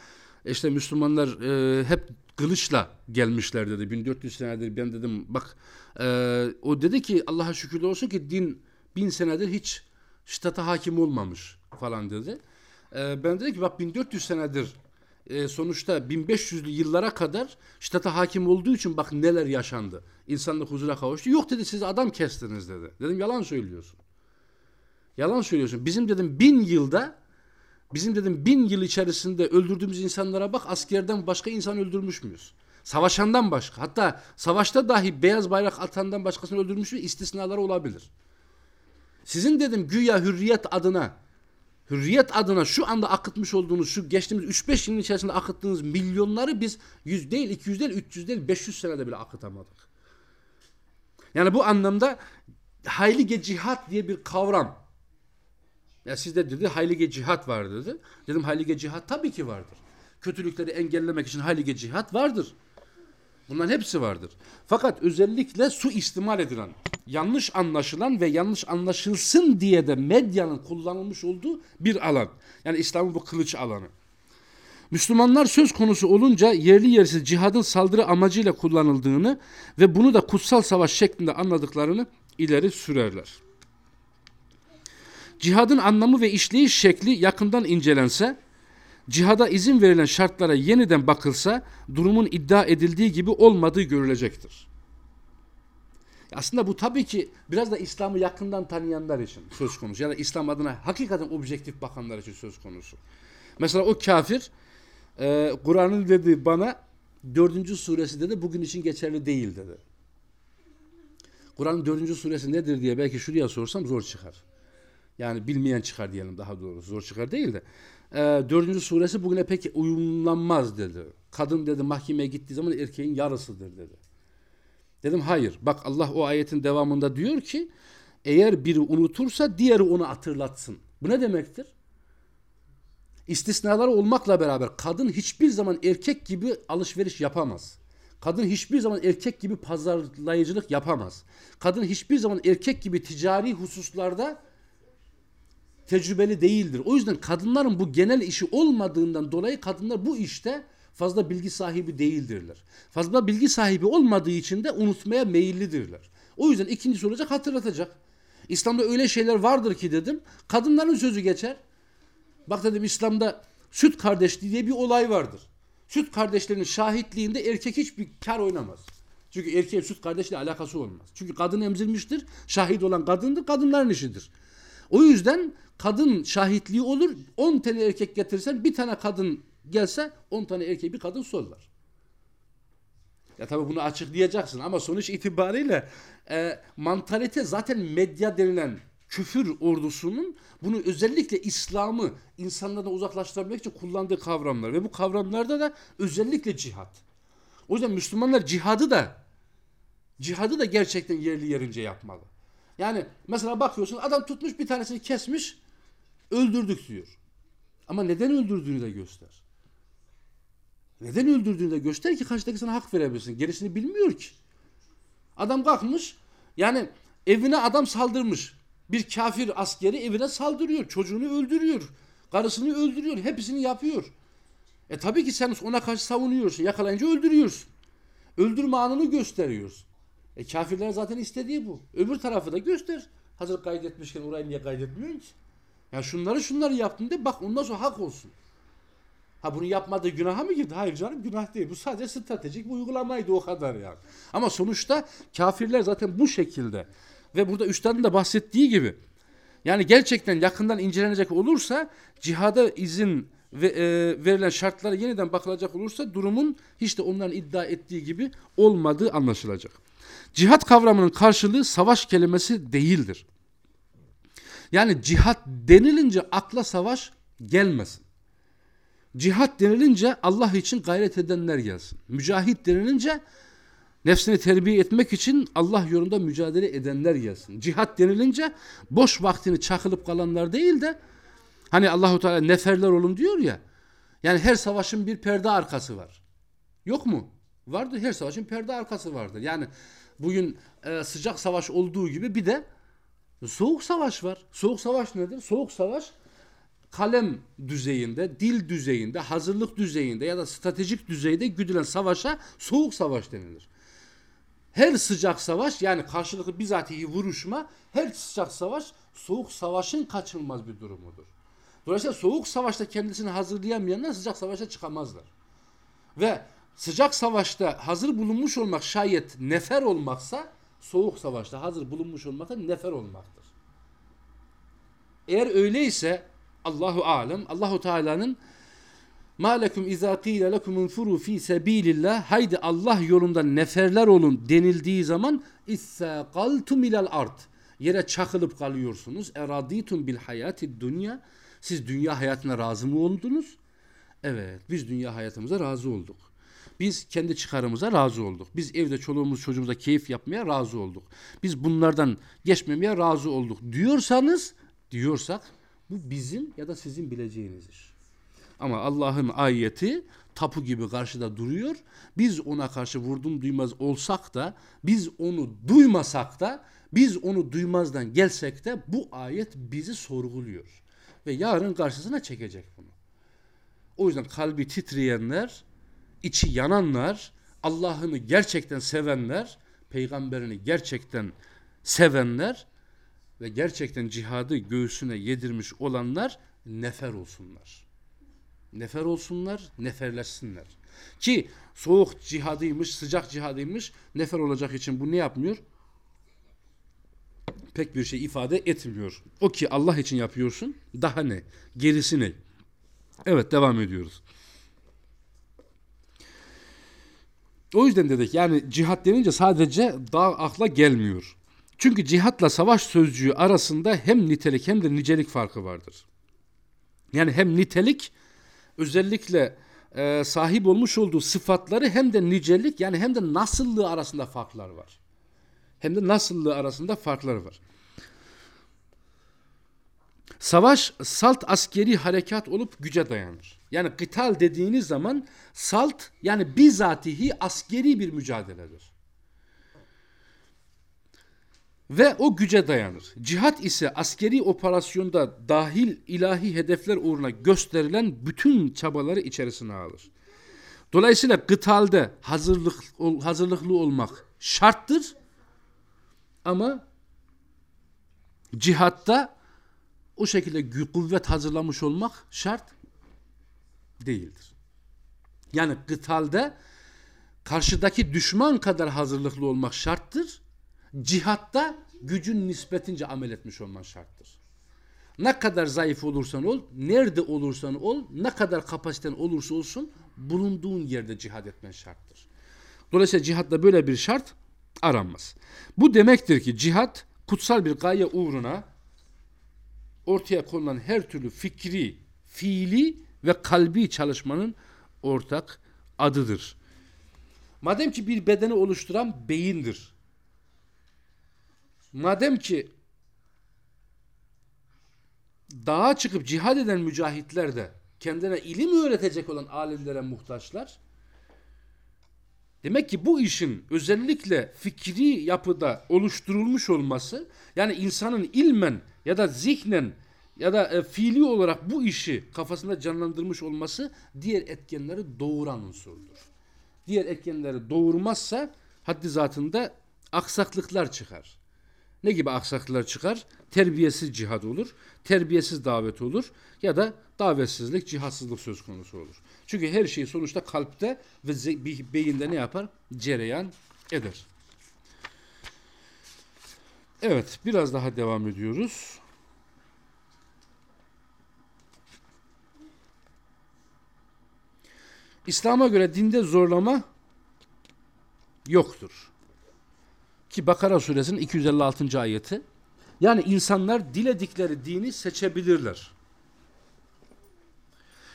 işte Müslümanlar e, hep kılıçla gelmişler dedi. 1400 senedir ben dedim bak e, o dedi ki Allah'a şükürler olsun ki din bin senedir hiç şiddete hakim olmamış falan dedi. E, ben dedim ki bak 1400 senedir e, sonuçta 1500'lü yıllara kadar şiddete hakim olduğu için bak neler yaşandı. İnsanlık huzura kavuştu. Yok dedi siz adam kestiniz dedi. Dedim yalan söylüyorsun. Yalan söylüyorsun. Bizim dedim bin yılda bizim dedim bin yıl içerisinde öldürdüğümüz insanlara bak askerden başka insan öldürmüş müyüz? Savaşandan başka. Hatta savaşta dahi beyaz bayrak atandan başkasını öldürmüş mü istisnaları olabilir. Sizin dedim güya hürriyet adına hürriyet adına şu anda akıtmış olduğunuz şu geçtiğimiz 3-5 yılın içerisinde akıttığınız milyonları biz 100 değil 200 değil 300 değil 500 senede bile akıtamadık. Yani bu anlamda haylige cihat diye bir kavram ya sizde dedi haylige cihat var dedi. Dedim haylige cihat tabii ki vardır. Kötülükleri engellemek için haylige cihat vardır. Bunların hepsi vardır. Fakat özellikle su istimal edilen, yanlış anlaşılan ve yanlış anlaşılsın diye de medyanın kullanılmış olduğu bir alan. Yani İslam'ın bu kılıç alanı. Müslümanlar söz konusu olunca yerli yersiz cihadın saldırı amacıyla kullanıldığını ve bunu da kutsal savaş şeklinde anladıklarını ileri sürerler. Cihadın anlamı ve işleyiş şekli yakından incelense, cihada izin verilen şartlara yeniden bakılsa durumun iddia edildiği gibi olmadığı görülecektir. Aslında bu tabii ki biraz da İslam'ı yakından tanıyanlar için söz konusu. Ya da İslam adına hakikaten objektif bakanlar için söz konusu. Mesela o kafir e, Kur'an'ın dedi bana dördüncü suresi dedi bugün için geçerli değil dedi. Kur'an'ın dördüncü suresi nedir diye belki şuraya sorsam zor çıkar. Yani bilmeyen çıkar diyelim daha doğrusu. Zor çıkar değil de. E, dördüncü suresi bugüne pek uyumlanmaz dedi. Kadın dedi mahkemeye gittiği zaman erkeğin yarısıdır dedi. Dedim hayır. Bak Allah o ayetin devamında diyor ki eğer biri unutursa diğeri onu hatırlatsın. Bu ne demektir? İstisnalar olmakla beraber kadın hiçbir zaman erkek gibi alışveriş yapamaz. Kadın hiçbir zaman erkek gibi pazarlayıcılık yapamaz. Kadın hiçbir zaman erkek gibi ticari hususlarda tecrübeli değildir. O yüzden kadınların bu genel işi olmadığından dolayı kadınlar bu işte fazla bilgi sahibi değildirler. Fazla bilgi sahibi olmadığı için de unutmaya meyillidirler. O yüzden ikincisi olacak hatırlatacak. İslam'da öyle şeyler vardır ki dedim. Kadınların sözü geçer. Bak dedim İslam'da süt kardeşliği diye bir olay vardır. Süt kardeşlerinin şahitliğinde erkek hiçbir kar oynamaz. Çünkü erkeğin süt kardeşliği alakası olmaz. Çünkü kadın emzirmiştir. Şahit olan kadındır. Kadınların işidir. O yüzden kadın şahitliği olur. 10 tane erkek getirsen bir tane kadın gelse 10 tane erkeği bir kadın sollar. Ya tabii bunu açıklayacaksın ama sonuç itibariyle e, mantalite zaten medya denilen küfür ordusunun bunu özellikle İslam'ı insanlardan uzaklaştırabilmek için kullandığı kavramlar ve bu kavramlarda da özellikle cihat. O yüzden Müslümanlar cihadı da cihadı da gerçekten yerli yerince yapmalı. Yani mesela bakıyorsun adam tutmuş bir tanesini kesmiş öldürdük diyor. Ama neden öldürdüğünü de göster. Neden öldürdüğünü de göster ki karşıdaki sana hak verebilsin. Gerisini bilmiyor ki. Adam kalkmış yani evine adam saldırmış. Bir kafir askeri evine saldırıyor. Çocuğunu öldürüyor. Karısını öldürüyor. Hepsini yapıyor. E tabii ki sen ona karşı savunuyorsun. Yakalayınca öldürüyorsun. Öldürme anını gösteriyorsun. E kafirler zaten istediği bu. Öbür tarafı da göster. Hazır kaydetmişken orayı niye kaydetmiyorsun ki? Ya şunları şunları yaptın de bak ondan sonra hak olsun. Ha bunu yapmadığı günaha mı girdi? Hayır canım günah değil. Bu sadece stratejik bir uygulamaydı o kadar yani. Ama sonuçta kafirler zaten bu şekilde. Ve burada üstadın da bahsettiği gibi. Yani gerçekten yakından incelenecek olursa cihada izin ve e, verilen şartlara yeniden bakılacak olursa durumun hiç de onların iddia ettiği gibi olmadığı anlaşılacak. Cihat kavramının karşılığı savaş kelimesi değildir. Yani cihat denilince akla savaş gelmesin. Cihat denilince Allah için gayret edenler gelsin. Mücahit denilince nefsini terbiye etmek için Allah yolunda mücadele edenler gelsin. Cihat denilince boş vaktini çakılıp kalanlar değil de hani Allahu Teala neferler olun diyor ya. Yani her savaşın bir perde arkası var. Yok mu? Vardır. Her savaşın perde arkası vardır. Yani bugün e, sıcak savaş olduğu gibi bir de soğuk savaş var. Soğuk savaş nedir? Soğuk savaş kalem düzeyinde, dil düzeyinde, hazırlık düzeyinde ya da stratejik düzeyde güdülen savaşa soğuk savaş denilir. Her sıcak savaş yani karşılıklı bizatihi vuruşma her sıcak savaş soğuk savaşın kaçınılmaz bir durumudur. Dolayısıyla soğuk savaşta kendisini hazırlayamayanlar sıcak savaşa çıkamazlar. Ve sıcak savaşta hazır bulunmuş olmak şayet nefer olmaksa soğuk savaşta hazır bulunmuş olmak da nefer olmaktır. Eğer öyleyse Allahu alem Allahu Teala'nın Ma lekum izâ qîle lekum infuru fî sebîlillah Haydi Allah yolunda neferler olun denildiği zaman İssâqaltum ilal ard Yere çakılıp kalıyorsunuz. Eraditum bil hayati dünya Siz dünya hayatına razı mı oldunuz? Evet biz dünya hayatımıza razı olduk. Biz kendi çıkarımıza razı olduk. Biz evde çoluğumuz çocuğumuza keyif yapmaya razı olduk. Biz bunlardan geçmemeye razı olduk diyorsanız diyorsak bu bizim ya da sizin bileceğiniz iş. Ama Allah'ın ayeti tapu gibi karşıda duruyor. Biz ona karşı vurdum duymaz olsak da, biz onu duymasak da, biz onu duymazdan gelsek de bu ayet bizi sorguluyor. Ve yarın karşısına çekecek bunu. O yüzden kalbi titreyenler, içi yananlar, Allah'ını gerçekten sevenler, peygamberini gerçekten sevenler ve gerçekten cihadı göğsüne yedirmiş olanlar nefer olsunlar. Nefer olsunlar, neferleşsinler. Ki soğuk cihadıymış, sıcak cihadıymış, nefer olacak için bu ne yapmıyor? Pek bir şey ifade etmiyor. O ki Allah için yapıyorsun, daha ne? Gerisi ne? Evet devam ediyoruz. O yüzden dedik yani cihat denince sadece dağ akla gelmiyor. Çünkü cihatla savaş sözcüğü arasında hem nitelik hem de nicelik farkı vardır. Yani hem nitelik özellikle e, sahip olmuş olduğu sıfatları hem de nicelik yani hem de nasıllığı arasında farklar var. Hem de nasıllığı arasında farklar var. Savaş salt askeri harekat olup güce dayanır. Yani kıtal dediğiniz zaman salt yani bizatihi askeri bir mücadeledir ve o güce dayanır. Cihat ise askeri operasyonda dahil ilahi hedefler uğruna gösterilen bütün çabaları içerisine alır. Dolayısıyla gıtalde hazırlık, hazırlıklı olmak şarttır ama cihatta o şekilde kuvvet hazırlamış olmak şart değildir. Yani gıtalde karşıdaki düşman kadar hazırlıklı olmak şarttır cihatta gücün nispetince amel etmiş olman şarttır. Ne kadar zayıf olursan ol, nerede olursan ol, ne kadar kapasiten olursa olsun bulunduğun yerde cihad etmen şarttır. Dolayısıyla cihatta böyle bir şart aranmaz. Bu demektir ki cihat kutsal bir gaye uğruna ortaya konulan her türlü fikri, fiili ve kalbi çalışmanın ortak adıdır. Madem ki bir bedeni oluşturan beyindir. Madem ki dağa çıkıp cihad eden mücahitler de kendine ilim öğretecek olan alimlere muhtaçlar. Demek ki bu işin özellikle fikri yapıda oluşturulmuş olması yani insanın ilmen ya da zihnen ya da e, fiili olarak bu işi kafasında canlandırmış olması diğer etkenleri doğuran unsurdur. Diğer etkenleri doğurmazsa haddi zatında aksaklıklar çıkar. Ne gibi aksaklıklar çıkar? Terbiyesiz cihad olur, terbiyesiz davet olur ya da davetsizlik, cihatsızlık söz konusu olur. Çünkü her şey sonuçta kalpte ve beyinde ne yapar? Cereyan eder. Evet, biraz daha devam ediyoruz. İslam'a göre dinde zorlama yoktur. Ki Bakara suresinin 256. ayeti. Yani insanlar diledikleri dini seçebilirler.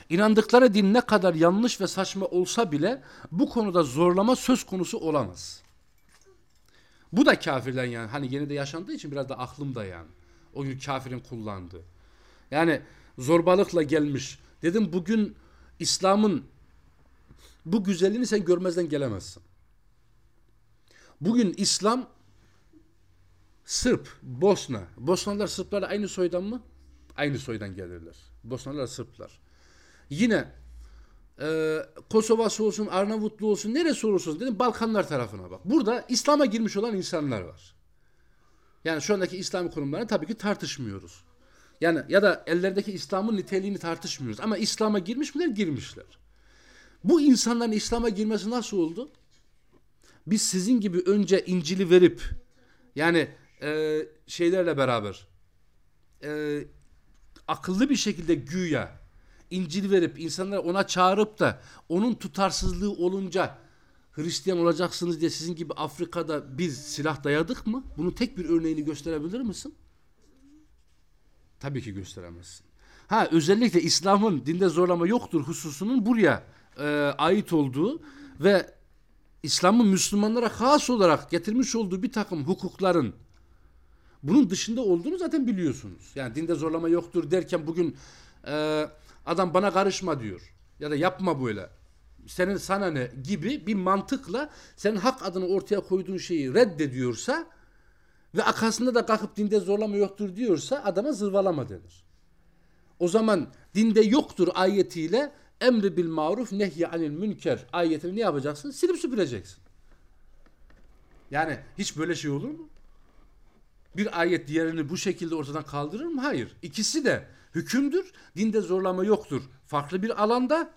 İnandıkları din ne kadar yanlış ve saçma olsa bile bu konuda zorlama söz konusu olamaz. Bu da kafirler yani hani yeni de yaşandığı için biraz da aklımda yani. O gün kafirin kullandığı. Yani zorbalıkla gelmiş. Dedim bugün İslam'ın bu güzelliğini sen görmezden gelemezsin. Bugün İslam Sırp, Bosna. Bosnalılar Sırplarla aynı soydan mı? Aynı soydan gelirler. Bosnalılar Sırplar. Yine e, Kosova'sı olsun, Arnavutlu olsun, neresi olursa olsun dedim Balkanlar tarafına bak. Burada İslam'a girmiş olan insanlar var. Yani şu andaki İslami kurumlarını tabii ki tartışmıyoruz. Yani ya da ellerindeki İslam'ın niteliğini tartışmıyoruz. Ama İslam'a girmiş miler? Girmişler. Bu insanların İslam'a girmesi nasıl oldu? Biz sizin gibi önce İncil'i verip yani e, şeylerle beraber e, akıllı bir şekilde güya İncil verip insanları ona çağırıp da onun tutarsızlığı olunca Hristiyan olacaksınız diye sizin gibi Afrika'da biz silah dayadık mı? Bunun tek bir örneğini gösterebilir misin? Tabii ki gösteremezsin. Ha özellikle İslam'ın dinde zorlama yoktur hususunun buraya e, ait olduğu ve İslam'ın Müslümanlara has olarak getirmiş olduğu bir takım hukukların bunun dışında olduğunu zaten biliyorsunuz. Yani dinde zorlama yoktur derken bugün e, adam bana karışma diyor ya da yapma böyle. Senin sana ne gibi bir mantıkla senin hak adını ortaya koyduğun şeyi reddediyorsa ve arkasında da kalkıp dinde zorlama yoktur diyorsa adama zırvalama denir. O zaman dinde yoktur ayetiyle emri bil maruf nehy anil münker ayetini ne yapacaksın? Silip süpüreceksin. Yani hiç böyle şey olur mu? Bir ayet diğerini bu şekilde ortadan kaldırır mı? Hayır. İkisi de hükümdür. Dinde zorlama yoktur. Farklı bir alanda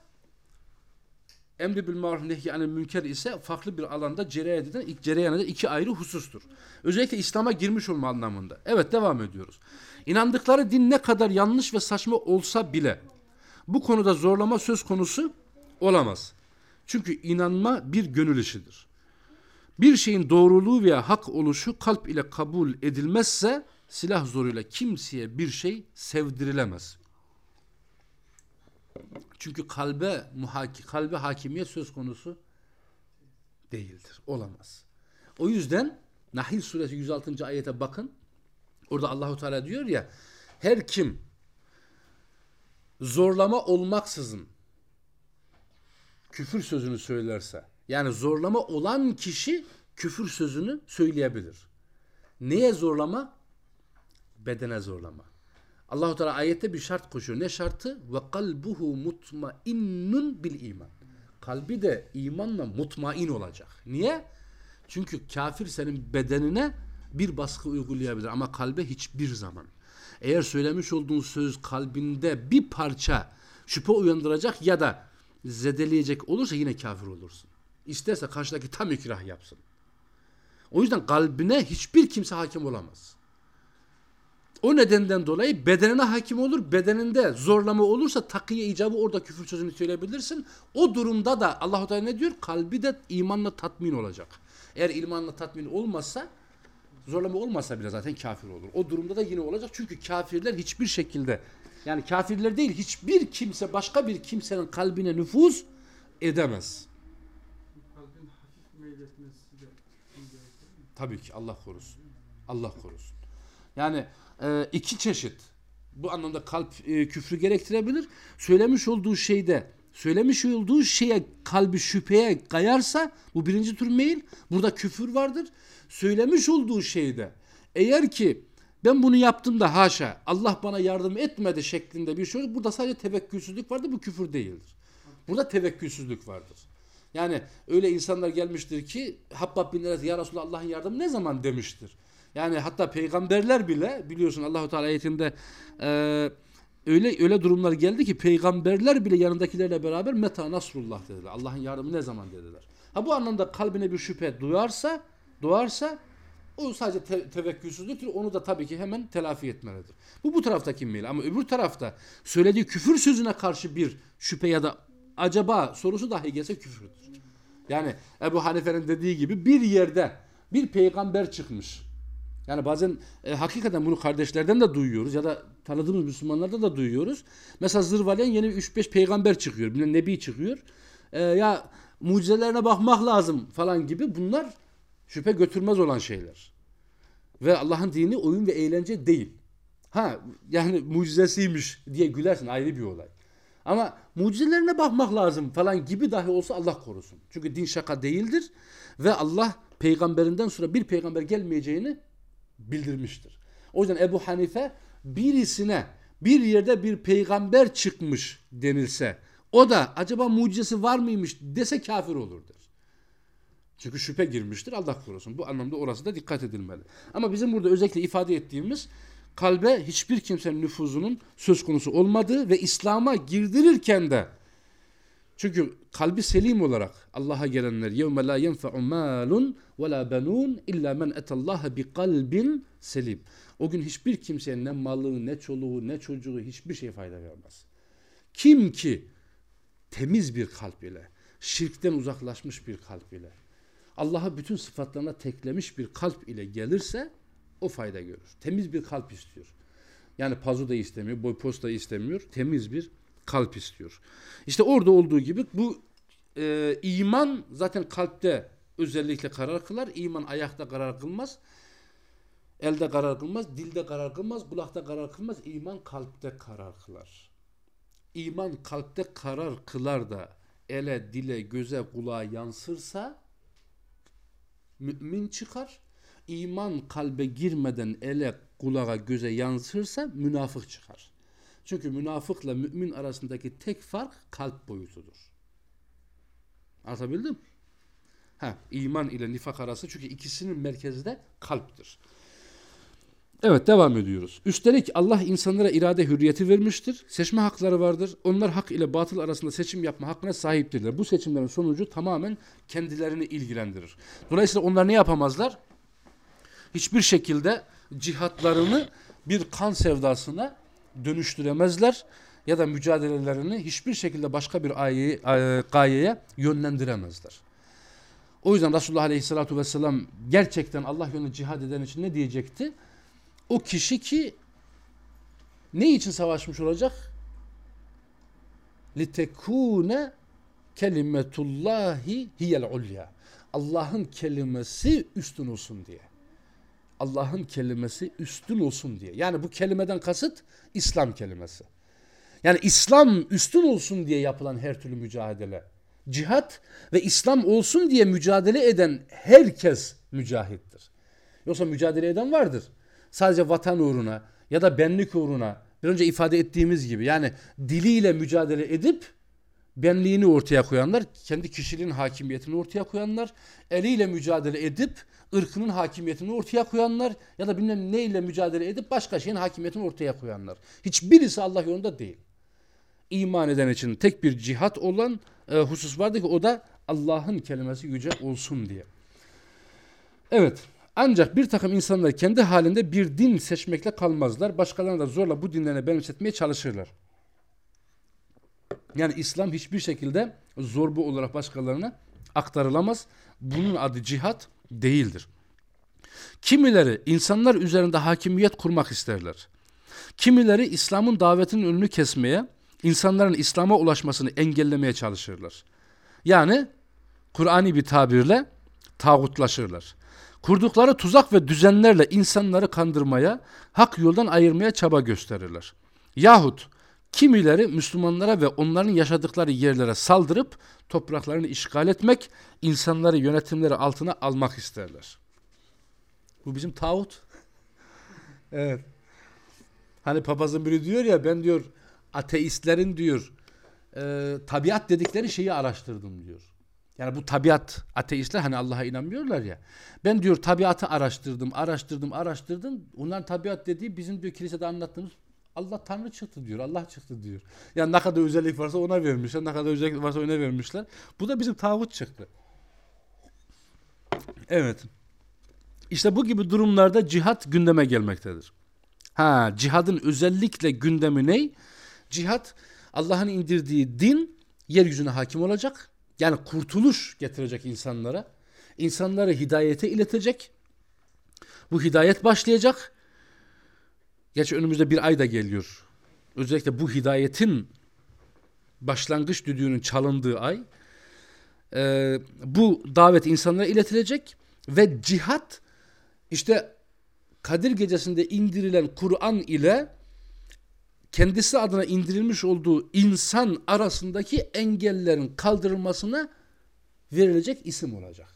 emri bil maruf nehy anil münker ise farklı bir alanda cereyan eden, ilk cereyan eden iki ayrı husustur. Özellikle İslam'a girmiş olma anlamında. Evet devam ediyoruz. İnandıkları din ne kadar yanlış ve saçma olsa bile bu konuda zorlama söz konusu olamaz. Çünkü inanma bir gönül işidir. Bir şeyin doğruluğu veya hak oluşu kalp ile kabul edilmezse silah zoruyla kimseye bir şey sevdirilemez. Çünkü kalbe muhaki, kalbe hakimiyet söz konusu değildir. Olamaz. O yüzden Nahil suresi 106. ayete bakın. Orada Allahu Teala diyor ya her kim zorlama olmaksızın küfür sözünü söylerse yani zorlama olan kişi küfür sözünü söyleyebilir. Neye zorlama? Bedene zorlama. Allahu Teala ayette bir şart koşuyor. Ne şartı? Ve kalbuhu mutmainnun bil iman. Kalbi de imanla mutmain olacak. Niye? Çünkü kafir senin bedenine bir baskı uygulayabilir ama kalbe hiçbir zaman. Eğer söylemiş olduğun söz kalbinde bir parça şüphe uyandıracak ya da zedeleyecek olursa yine kafir olursun. İsterse karşıdaki tam ikrah yapsın. O yüzden kalbine hiçbir kimse hakim olamaz. O nedenden dolayı bedenine hakim olur. Bedeninde zorlama olursa takiye icabı orada küfür sözünü söyleyebilirsin. O durumda da Allahu Teala ne diyor? Kalbi de imanla tatmin olacak. Eğer imanla tatmin olmazsa zorlama olmasa bile zaten kafir olur. O durumda da yine olacak. Çünkü kafirler hiçbir şekilde yani kafirler değil hiçbir kimse başka bir kimsenin kalbine nüfuz edemez. Kalbin hafif meyletmesi de? Tabii ki Allah korusun. Allah korusun. Yani e, iki çeşit. Bu anlamda kalp e, küfrü gerektirebilir. Söylemiş olduğu şeyde söylemiş olduğu şeye kalbi şüpheye kayarsa bu birinci tür meyil. Burada küfür vardır. Söylemiş olduğu şeyde eğer ki ben bunu yaptım da haşa Allah bana yardım etmedi şeklinde bir şey. Burada sadece tevekkülsüzlük vardır. Bu küfür değildir. Burada tevekkülsüzlük vardır. Yani öyle insanlar gelmiştir ki Habbab bin Eret ya Resulallah Allah'ın yardımı ne zaman demiştir. Yani hatta peygamberler bile biliyorsun Allahu Teala ayetinde e, öyle öyle durumlar geldi ki peygamberler bile yanındakilerle beraber meta nasrullah dediler. Allah'ın yardımı ne zaman dediler. Ha bu anlamda kalbine bir şüphe duyarsa, doğarsa o sadece te- tevekkülsüzlüktür. Onu da tabii ki hemen telafi etmelidir. Bu bu taraftaki meyil. Ama öbür tarafta söylediği küfür sözüne karşı bir şüphe ya da acaba sorusu dahi gelse küfürdür. Yani Ebu Hanife'nin dediği gibi bir yerde bir peygamber çıkmış. Yani bazen e, hakikaten bunu kardeşlerden de duyuyoruz ya da tanıdığımız Müslümanlarda da duyuyoruz. Mesela zırvalayan yeni 3-5 peygamber çıkıyor. Bir nebi çıkıyor. E, ya mucizelerine bakmak lazım falan gibi bunlar şüphe götürmez olan şeyler. Ve Allah'ın dini oyun ve eğlence değil. Ha yani mucizesiymiş diye gülersin ayrı bir olay. Ama mucizelerine bakmak lazım falan gibi dahi olsa Allah korusun. Çünkü din şaka değildir ve Allah peygamberinden sonra bir peygamber gelmeyeceğini bildirmiştir. O yüzden Ebu Hanife birisine bir yerde bir peygamber çıkmış denilse o da acaba mucizesi var mıymış dese kafir olur der. Çünkü şüphe girmiştir Allah korusun. Bu anlamda orası da dikkat edilmeli. Ama bizim burada özellikle ifade ettiğimiz kalbe hiçbir kimsenin nüfuzunun söz konusu olmadığı ve İslam'a girdirirken de çünkü kalbi selim olarak Allah'a gelenler yevme la yenfe'u malun ve la benun illa men etallaha bi kalbin selim. O gün hiçbir kimseye ne malı, ne çoluğu, ne çocuğu hiçbir şey fayda vermez. Kim ki temiz bir kalp ile, şirkten uzaklaşmış bir kalp ile, Allah'a bütün sıfatlarına teklemiş bir kalp ile gelirse o fayda görür. Temiz bir kalp istiyor. Yani pazu da istemiyor, boy posta istemiyor. Temiz bir kalp istiyor. İşte orada olduğu gibi bu e, iman zaten kalpte özellikle karar kılar. İman ayakta karar kılmaz. Elde karar kılmaz, dilde karar kılmaz, kulakta karar kılmaz. İman kalpte karar kılar. İman kalpte karar kılar da ele, dile, göze, kulağa yansırsa mümin çıkar. İman kalbe girmeden ele, kulağa, göze yansırsa münafık çıkar. Çünkü münafıkla mümin arasındaki tek fark kalp boyutudur. Anlatabildim? Ha, iman ile nifak arası çünkü ikisinin merkezi de kalptir. Evet devam ediyoruz. Üstelik Allah insanlara irade hürriyeti vermiştir. Seçme hakları vardır. Onlar hak ile batıl arasında seçim yapma hakkına sahiptirler. Bu seçimlerin sonucu tamamen kendilerini ilgilendirir. Dolayısıyla onlar ne yapamazlar? Hiçbir şekilde cihatlarını bir kan sevdasına dönüştüremezler ya da mücadelelerini hiçbir şekilde başka bir ayeye, gayeye yönlendiremezler. O yüzden Resulullah Aleyhisselatü Vesselam gerçekten Allah yolunda cihad eden için ne diyecekti? O kişi ki ne için savaşmış olacak? litekune kelimetullahi hiyel ulya. Allah'ın kelimesi üstün olsun diye. Allah'ın kelimesi üstün olsun diye. Yani bu kelimeden kasıt İslam kelimesi. Yani İslam üstün olsun diye yapılan her türlü mücadele. Cihat ve İslam olsun diye mücadele eden herkes mücahittir. Yoksa mücadele eden vardır. Sadece vatan uğruna ya da benlik uğruna bir önce ifade ettiğimiz gibi yani diliyle mücadele edip benliğini ortaya koyanlar, kendi kişiliğin hakimiyetini ortaya koyanlar, eliyle mücadele edip ırkının hakimiyetini ortaya koyanlar ya da bilmem neyle mücadele edip başka şeyin hakimiyetini ortaya koyanlar. Hiçbirisi Allah yolunda değil. İman eden için tek bir cihat olan e, husus vardı ki o da Allah'ın kelimesi yüce olsun diye. Evet. Ancak bir takım insanlar kendi halinde bir din seçmekle kalmazlar. Başkalarına da zorla bu dinlerine benimsetmeye çalışırlar. Yani İslam hiçbir şekilde zorba olarak başkalarına aktarılamaz. Bunun adı cihat değildir. Kimileri insanlar üzerinde hakimiyet kurmak isterler. Kimileri İslam'ın davetinin önünü kesmeye, insanların İslam'a ulaşmasını engellemeye çalışırlar. Yani Kur'ani bir tabirle tağutlaşırlar. Kurdukları tuzak ve düzenlerle insanları kandırmaya, hak yoldan ayırmaya çaba gösterirler. Yahut kimileri Müslümanlara ve onların yaşadıkları yerlere saldırıp topraklarını işgal etmek, insanları yönetimleri altına almak isterler. Bu bizim tağut. evet. Hani papazın biri diyor ya ben diyor ateistlerin diyor e, tabiat dedikleri şeyi araştırdım diyor. Yani bu tabiat ateistler hani Allah'a inanmıyorlar ya. Ben diyor tabiatı araştırdım, araştırdım, araştırdım. Onların tabiat dediği bizim diyor kilisede anlattığımız Allah Tanrı çıktı diyor, Allah çıktı diyor. Yani ne kadar özellik varsa ona vermişler, ne kadar özellik varsa ona vermişler. Bu da bizim tağut çıktı. Evet. İşte bu gibi durumlarda cihat gündeme gelmektedir. Ha, cihadın özellikle gündemi ne? Cihat Allah'ın indirdiği din yeryüzüne hakim olacak. Yani kurtuluş getirecek insanlara. İnsanları hidayete iletecek. Bu hidayet başlayacak. Gerçi önümüzde bir ay da geliyor. Özellikle bu hidayetin başlangıç düdüğünün çalındığı ay. Ee, bu davet insanlara iletilecek ve cihat işte Kadir gecesinde indirilen Kur'an ile kendisi adına indirilmiş olduğu insan arasındaki engellerin kaldırılmasına verilecek isim olacak.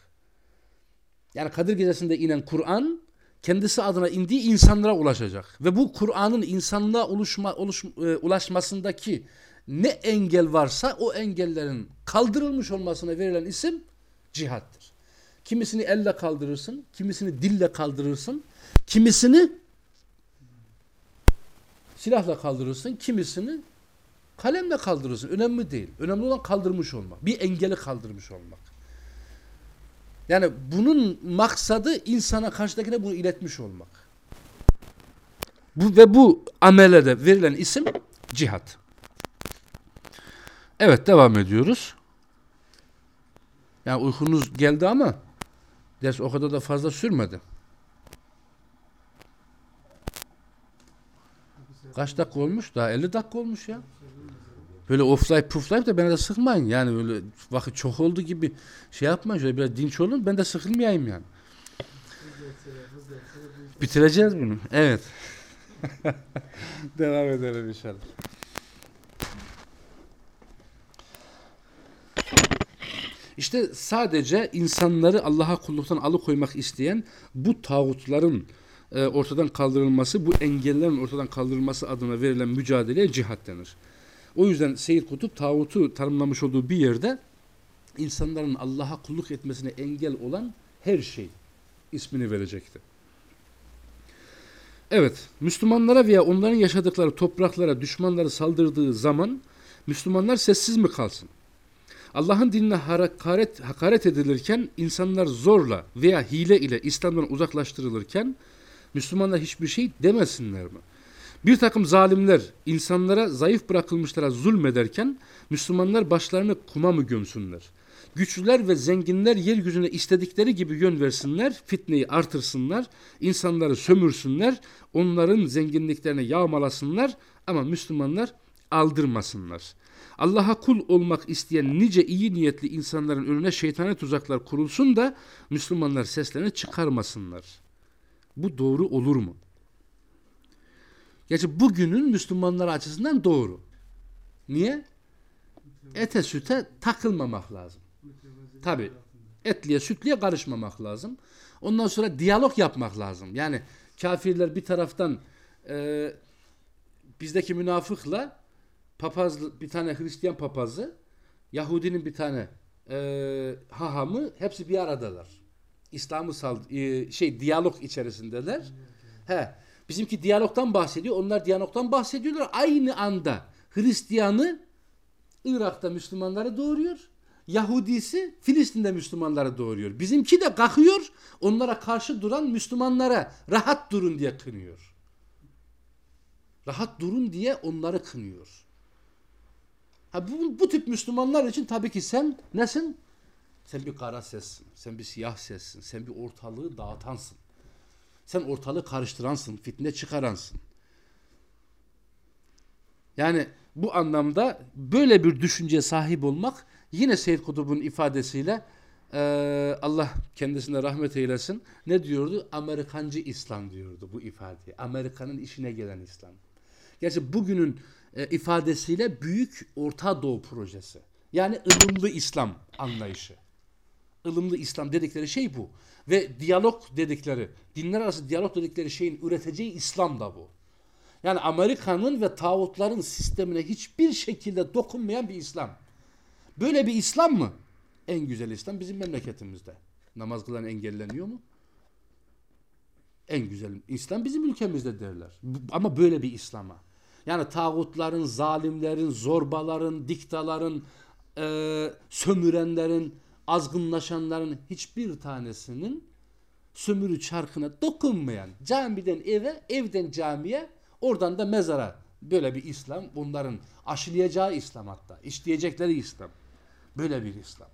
Yani Kadir Gecesi'nde inen Kur'an kendisi adına indiği insanlara ulaşacak. Ve bu Kur'an'ın insanlığa oluşma, oluş, e, ulaşmasındaki ne engel varsa o engellerin kaldırılmış olmasına verilen isim cihattır. Kimisini elle kaldırırsın, kimisini dille kaldırırsın, kimisini silahla kaldırırsın, kimisini kalemle kaldırırsın. Önemli değil. Önemli olan kaldırmış olmak. Bir engeli kaldırmış olmak. Yani bunun maksadı insana karşıdakine bunu iletmiş olmak. Bu ve bu amele de verilen isim cihat. Evet devam ediyoruz. Yani uykunuz geldi ama ders o kadar da fazla sürmedi. Kaç dakika olmuş? Daha 50 dakika olmuş ya. Böyle oflayıp puflayıp da beni de sıkmayın. Yani öyle vakit çok oldu gibi şey yapmayın. Şöyle biraz dinç olun. Ben de sıkılmayayım yani. Bitireceğiz bunu. Evet. Devam edelim inşallah. İşte sadece insanları Allah'a kulluktan alıkoymak isteyen bu tağutların e, ortadan kaldırılması, bu engellerin ortadan kaldırılması adına verilen mücadeleye cihat denir. O yüzden Seyyid Kutup tağutu tanımlamış olduğu bir yerde insanların Allah'a kulluk etmesine engel olan her şey ismini verecekti. Evet, Müslümanlara veya onların yaşadıkları topraklara düşmanları saldırdığı zaman Müslümanlar sessiz mi kalsın? Allah'ın dinine hakaret, hakaret edilirken insanlar zorla veya hile ile İslam'dan uzaklaştırılırken Müslümanlar hiçbir şey demesinler mi? Bir takım zalimler insanlara zayıf bırakılmışlara zulmederken Müslümanlar başlarını kuma mı gömsünler? Güçlüler ve zenginler yeryüzüne istedikleri gibi yön versinler, fitneyi artırsınlar, insanları sömürsünler, onların zenginliklerini yağmalasınlar ama Müslümanlar aldırmasınlar. Allah'a kul olmak isteyen nice iyi niyetli insanların önüne şeytani tuzaklar kurulsun da Müslümanlar seslerini çıkarmasınlar. Bu doğru olur mu? Gerçi bugünün Müslümanlar açısından doğru. Niye? Ete süte takılmamak lazım. Tabi etliye sütliye karışmamak lazım. Ondan sonra diyalog yapmak lazım. Yani kafirler bir taraftan e, bizdeki münafıkla papaz bir tane Hristiyan papazı Yahudinin bir tane e, hahamı hepsi bir aradalar. İslam'ı sal e, şey diyalog içerisindeler. He. Bizimki diyalogtan bahsediyor. Onlar diyalogtan bahsediyorlar. Aynı anda Hristiyanı Irak'ta Müslümanları doğuruyor. Yahudisi Filistin'de Müslümanları doğuruyor. Bizimki de kalkıyor onlara karşı duran Müslümanlara rahat durun diye kınıyor. Rahat durun diye onları kınıyor. Ha bu, bu tip Müslümanlar için tabii ki sen nesin? Sen bir kara sessin, sen bir siyah sessin, sen bir ortalığı dağıtansın. Sen ortalığı karıştıransın, fitne çıkaransın. Yani bu anlamda böyle bir düşünceye sahip olmak yine Seyyid Kutub'un ifadesiyle e, Allah kendisine rahmet eylesin. Ne diyordu? Amerikancı İslam diyordu bu ifade. Amerika'nın işine gelen İslam. Gerçi bugünün e, ifadesiyle Büyük Orta Doğu Projesi. Yani ılımlı İslam anlayışı. Ilımlı İslam dedikleri şey bu. Ve diyalog dedikleri, dinler arası diyalog dedikleri şeyin üreteceği İslam da bu. Yani Amerika'nın ve tağutların sistemine hiçbir şekilde dokunmayan bir İslam. Böyle bir İslam mı? En güzel İslam bizim memleketimizde. Namaz kılan engelleniyor mu? En güzel İslam bizim ülkemizde derler. Ama böyle bir İslam'a. Yani tağutların, zalimlerin, zorbaların, diktaların, eee, sömürenlerin, azgınlaşanların hiçbir tanesinin sömürü çarkına dokunmayan camiden eve, evden camiye, oradan da mezara böyle bir İslam, bunların aşılayacağı İslam hatta, işleyecekleri İslam. Böyle bir İslam.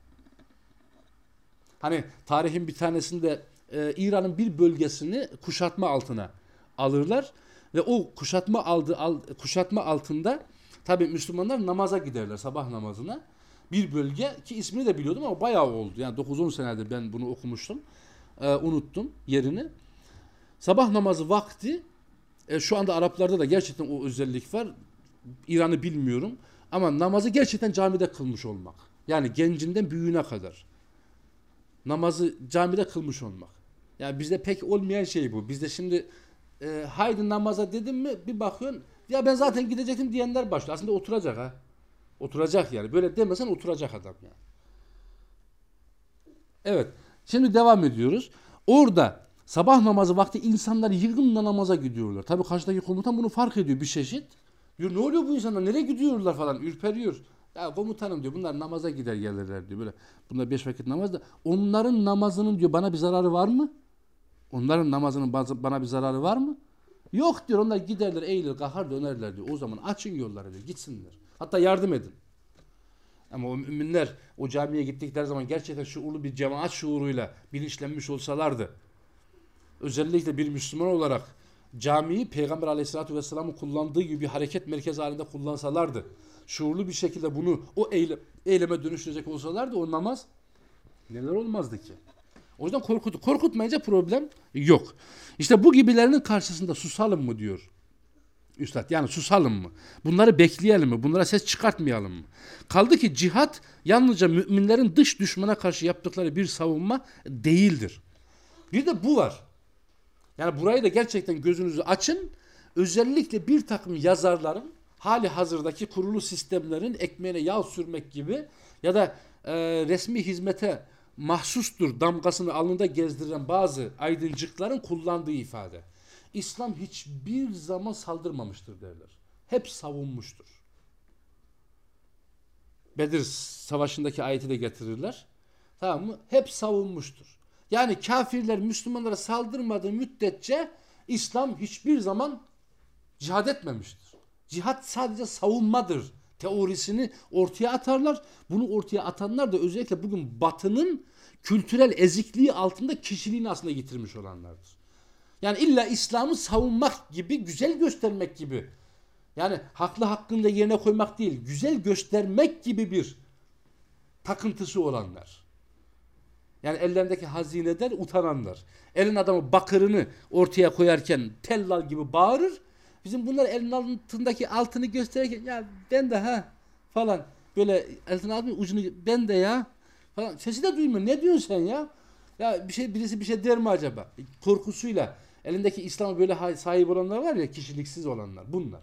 Hani tarihin bir tanesinde e, İran'ın bir bölgesini kuşatma altına alırlar ve o kuşatma aldı al, kuşatma altında tabi Müslümanlar namaza giderler sabah namazına. Bir bölge ki ismini de biliyordum ama bayağı oldu. Yani 9-10 senedir ben bunu okumuştum. E, unuttum yerini. Sabah namazı vakti e, şu anda Araplarda da gerçekten o özellik var. İran'ı bilmiyorum ama namazı gerçekten camide kılmış olmak. Yani gencinden büyüğüne kadar namazı camide kılmış olmak. Yani bizde pek olmayan şey bu. Bizde şimdi e, haydi namaza dedim mi bir bakıyorsun ya ben zaten gidecektim diyenler başlıyor. Aslında oturacak ha. Oturacak yani. Böyle demesen oturacak adam yani. Evet. Şimdi devam ediyoruz. Orada sabah namazı vakti insanlar yığınla namaza gidiyorlar. Tabii karşıdaki komutan bunu fark ediyor bir çeşit. Diyor ne oluyor bu insanlar nereye gidiyorlar falan ürperiyor. Ya komutanım diyor bunlar namaza gider gelirler diyor böyle. Bunlar beş vakit namaz da onların namazının diyor bana bir zararı var mı? Onların namazının bana bir zararı var mı? Yok diyor onlar giderler eğilir kahar dönerler diyor. O zaman açın yolları diyor gitsinler. Hatta yardım edin. Ama o müminler o camiye gittikleri zaman gerçekten şuurlu bir cemaat şuuruyla bilinçlenmiş olsalardı özellikle bir Müslüman olarak camiyi Peygamber aleyhissalatü vesselamın kullandığı gibi bir hareket merkezi halinde kullansalardı şuurlu bir şekilde bunu o eylem, eyleme dönüştürecek olsalardı o namaz neler olmazdı ki? O yüzden korkut, korkutmayınca problem yok. İşte bu gibilerinin karşısında susalım mı diyor Üstad. Yani susalım mı? Bunları bekleyelim mi? Bunlara ses çıkartmayalım mı? Kaldı ki cihat yalnızca müminlerin dış düşmana karşı yaptıkları bir savunma değildir. Bir de bu var. Yani burayı da gerçekten gözünüzü açın. Özellikle bir takım yazarların hali hazırdaki kurulu sistemlerin ekmeğine yağ sürmek gibi ya da e, resmi hizmete mahsustur damgasını alnında gezdiren bazı aydıncıkların kullandığı ifade. İslam hiçbir zaman saldırmamıştır derler. Hep savunmuştur. Bedir savaşındaki ayeti de getirirler. Tamam mı? Hep savunmuştur. Yani kafirler Müslümanlara saldırmadığı müddetçe İslam hiçbir zaman cihad etmemiştir. Cihat sadece savunmadır teorisini ortaya atarlar. Bunu ortaya atanlar da özellikle bugün batının kültürel ezikliği altında kişiliğini aslında yitirmiş olanlardır. Yani illa İslam'ı savunmak gibi, güzel göstermek gibi. Yani haklı hakkında yerine koymak değil, güzel göstermek gibi bir takıntısı olanlar. Yani ellerindeki hazineden utananlar. Elin adamı bakırını ortaya koyarken tellal gibi bağırır. Bizim bunlar elin altındaki altını gösterirken ya ben de ha falan böyle elin altının ucunu ben de ya falan sesi de duymuyor. Ne diyorsun sen ya? Ya bir şey birisi bir şey der mi acaba? Korkusuyla elindeki İslam'a böyle sahip olanlar var ya kişiliksiz olanlar bunlar.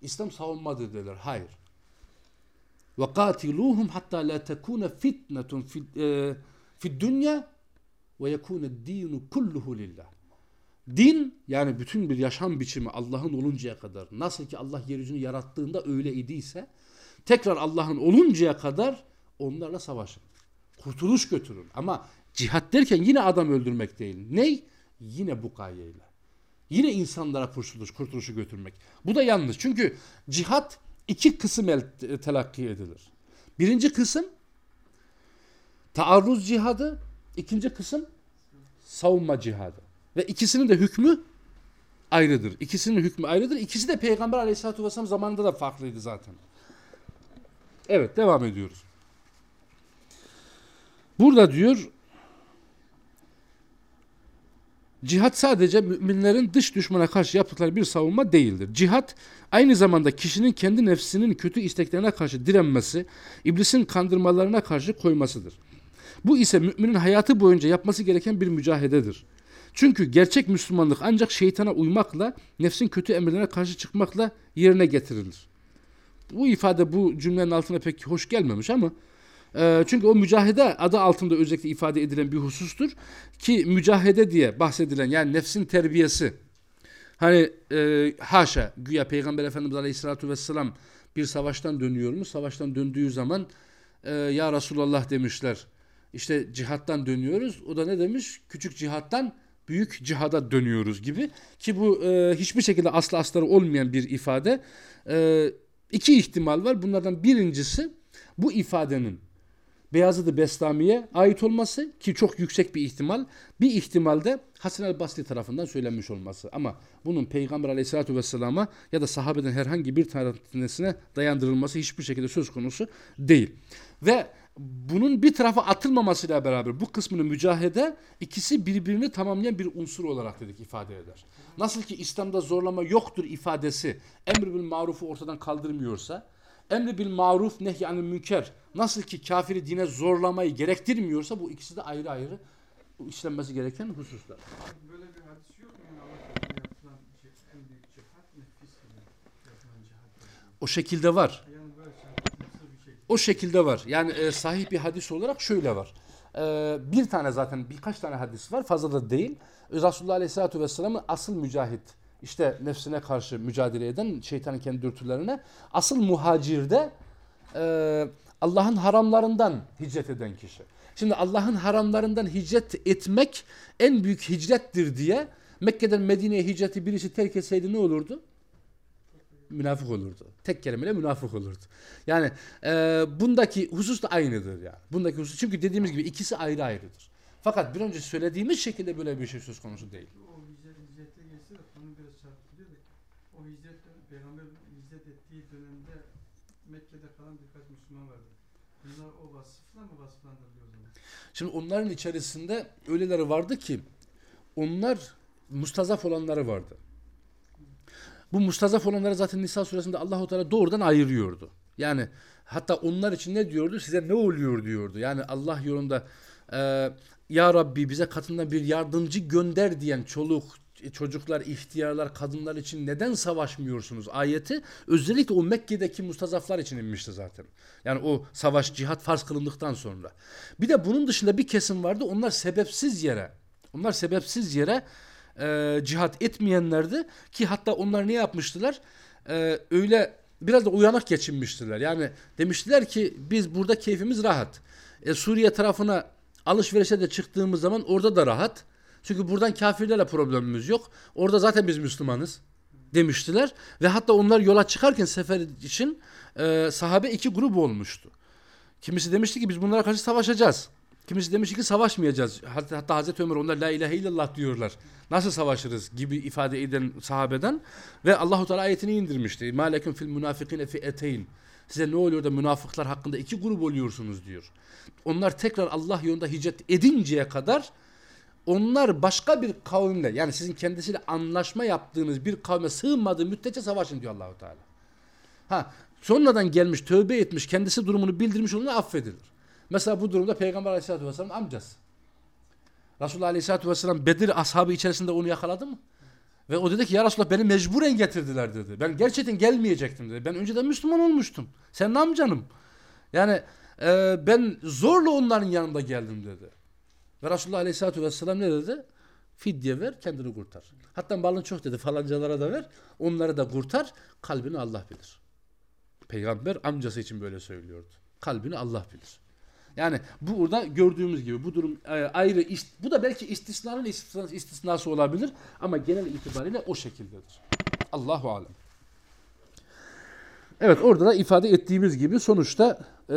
İslam savunmadır derler. Hayır. Ve katiluhum hatta la tekune fitnetun fi e, dünya ve yekune dinu kulluhu lillah. Din yani bütün bir yaşam biçimi Allah'ın oluncaya kadar nasıl ki Allah yeryüzünü yarattığında öyle idiyse tekrar Allah'ın oluncaya kadar onlarla savaşın. Kurtuluş götürün. Ama cihat derken yine adam öldürmek değil. Ney? Yine bu gayeyle. Yine insanlara kurtuluş, kurtuluşu götürmek. Bu da yanlış. Çünkü cihat iki kısım el, telakki edilir. Birinci kısım taarruz cihadı, ikinci kısım savunma cihadı. Ve ikisinin de hükmü ayrıdır. İkisinin hükmü ayrıdır. İkisi de Peygamber Aleyhisselatü Vesselam zamanında da farklıydı zaten. Evet devam ediyoruz. Burada diyor Cihat sadece müminlerin dış düşmana karşı yaptıkları bir savunma değildir. Cihat aynı zamanda kişinin kendi nefsinin kötü isteklerine karşı direnmesi, iblisin kandırmalarına karşı koymasıdır. Bu ise müminin hayatı boyunca yapması gereken bir mücahededir. Çünkü gerçek Müslümanlık ancak şeytana uymakla, nefsin kötü emirlerine karşı çıkmakla yerine getirilir. Bu ifade bu cümlenin altına pek hoş gelmemiş ama E, çünkü o mücahede adı altında özellikle ifade edilen bir husustur ki mücahede diye bahsedilen yani nefsin terbiyesi hani e, haşa güya Peygamber Efendimiz Aleyhisselatü Vesselam bir savaştan dönüyor mu? Savaştan döndüğü zaman e, ya Resulallah demişler işte cihattan dönüyoruz. O da ne demiş? Küçük cihattan büyük cihada dönüyoruz gibi ki bu e, hiçbir şekilde aslı astarı olmayan bir ifade. E, iki ihtimal var. Bunlardan birincisi bu ifadenin Beyazıt-ı Bestami'ye ait olması ki çok yüksek bir ihtimal. Bir ihtimalde Hasan el Basri tarafından söylenmiş olması. Ama bunun Peygamber Aleyhisselatü Vesselam'a ya da sahabeden herhangi bir tanesine dayandırılması hiçbir şekilde söz konusu değil. Ve bunun bir tarafa atılmamasıyla beraber bu kısmını mücahede ikisi birbirini tamamlayan bir unsur olarak dedik ifade eder. Nasıl ki İslam'da zorlama yoktur ifadesi emr bil marufu ortadan kaldırmıyorsa emri bil maruf nehyanil münker nasıl ki kafiri dine zorlamayı gerektirmiyorsa bu ikisi de ayrı ayrı işlenmesi gereken hususlar. Böyle bir hadis yok mu? Şey. O şekilde var. Bir şey. O şekilde var. Yani e, sahih bir hadis olarak şöyle var. E, bir tane zaten birkaç tane hadis var. Fazla da değil. Resulullah Aleyhisselatü Vesselam'ın asıl mücahit işte nefsine karşı mücadele eden şeytanın kendi dürtülerine asıl muhacirde e, Allah'ın haramlarından hicret eden kişi. Şimdi Allah'ın haramlarından hicret etmek en büyük hicrettir diye Mekke'den Medine'ye hicreti birisi terk etseydi ne olurdu? Münafık olurdu. Tek kelimeyle münafık olurdu. Yani e, bundaki husus da aynıdır yani. Bundaki husus çünkü dediğimiz gibi ikisi ayrı ayrıdır. Fakat bir önce söylediğimiz şekilde böyle bir şey söz konusu değil. O hicret, hicrete geçse de konu biraz çarpıtılıyor da o hicret, Peygamber hicret ettiği dönemde Mekke'de kalan birkaç Müslüman vardı. Bunlar o vasıfla mı vasıflandırılıyor o zaman? Şimdi onların içerisinde öyleleri vardı ki onlar mustazaf olanları vardı. Bu mustazaf olanları zaten Nisa suresinde Allahu Teala doğrudan ayırıyordu. Yani hatta onlar için ne diyordu? Size ne oluyor diyordu. Yani Allah yolunda e, ya Rabbi bize katından bir yardımcı gönder diyen çoluk, çocuklar, ihtiyarlar, kadınlar için neden savaşmıyorsunuz ayeti özellikle o Mekke'deki mustazaflar için inmişti zaten. Yani o savaş, cihat farz kılındıktan sonra. Bir de bunun dışında bir kesim vardı. Onlar sebepsiz yere, onlar sebepsiz yere e, cihat etmeyenlerdi ki hatta onlar ne yapmıştılar? E, öyle biraz da uyanık geçinmiştiler. Yani demiştiler ki biz burada keyfimiz rahat. E, Suriye tarafına alışverişe de çıktığımız zaman orada da rahat. Çünkü buradan kafirlerle problemimiz yok. Orada zaten biz Müslümanız demiştiler. Ve hatta onlar yola çıkarken sefer için e, sahabe iki grup olmuştu. Kimisi demişti ki biz bunlara karşı savaşacağız. Kimisi demişti ki savaşmayacağız. Hatta, hatta Hazreti Ömer onlar la ilahe illallah diyorlar. Nasıl savaşırız gibi ifade eden sahabeden ve Allahu Teala ayetini indirmişti. Maleküm fil münafikine fi eteyn. Size ne oluyor da münafıklar hakkında iki grup oluyorsunuz diyor. Onlar tekrar Allah yolunda hicret edinceye kadar onlar başka bir kavimle yani sizin kendisiyle anlaşma yaptığınız bir kavme sığınmadığı müddetçe savaşın diyor Allahu Teala. Ha sonradan gelmiş tövbe etmiş kendisi durumunu bildirmiş olanlar affedilir. Mesela bu durumda Peygamber Aleyhisselatü Vesselam amcası. Resulullah Aleyhisselatü Vesselam Bedir ashabı içerisinde onu yakaladı mı? Ve o dedi ki ya Resulullah beni mecburen getirdiler dedi. Ben gerçekten gelmeyecektim dedi. Ben önceden Müslüman olmuştum. Senin amcanım. Yani e, ben zorla onların yanında geldim dedi. Ve Resulullah Aleyhisselatü Vesselam ne dedi? Fidye ver kendini kurtar. Hatta malın çok dedi falancalara da ver. Onları da kurtar. Kalbini Allah bilir. Peygamber amcası için böyle söylüyordu. Kalbini Allah bilir. Yani burada gördüğümüz gibi bu durum e, ayrı bu da belki istisnanın istisnası olabilir ama genel itibariyle o şekildedir. Allahu alem. Evet orada da ifade ettiğimiz gibi sonuçta e,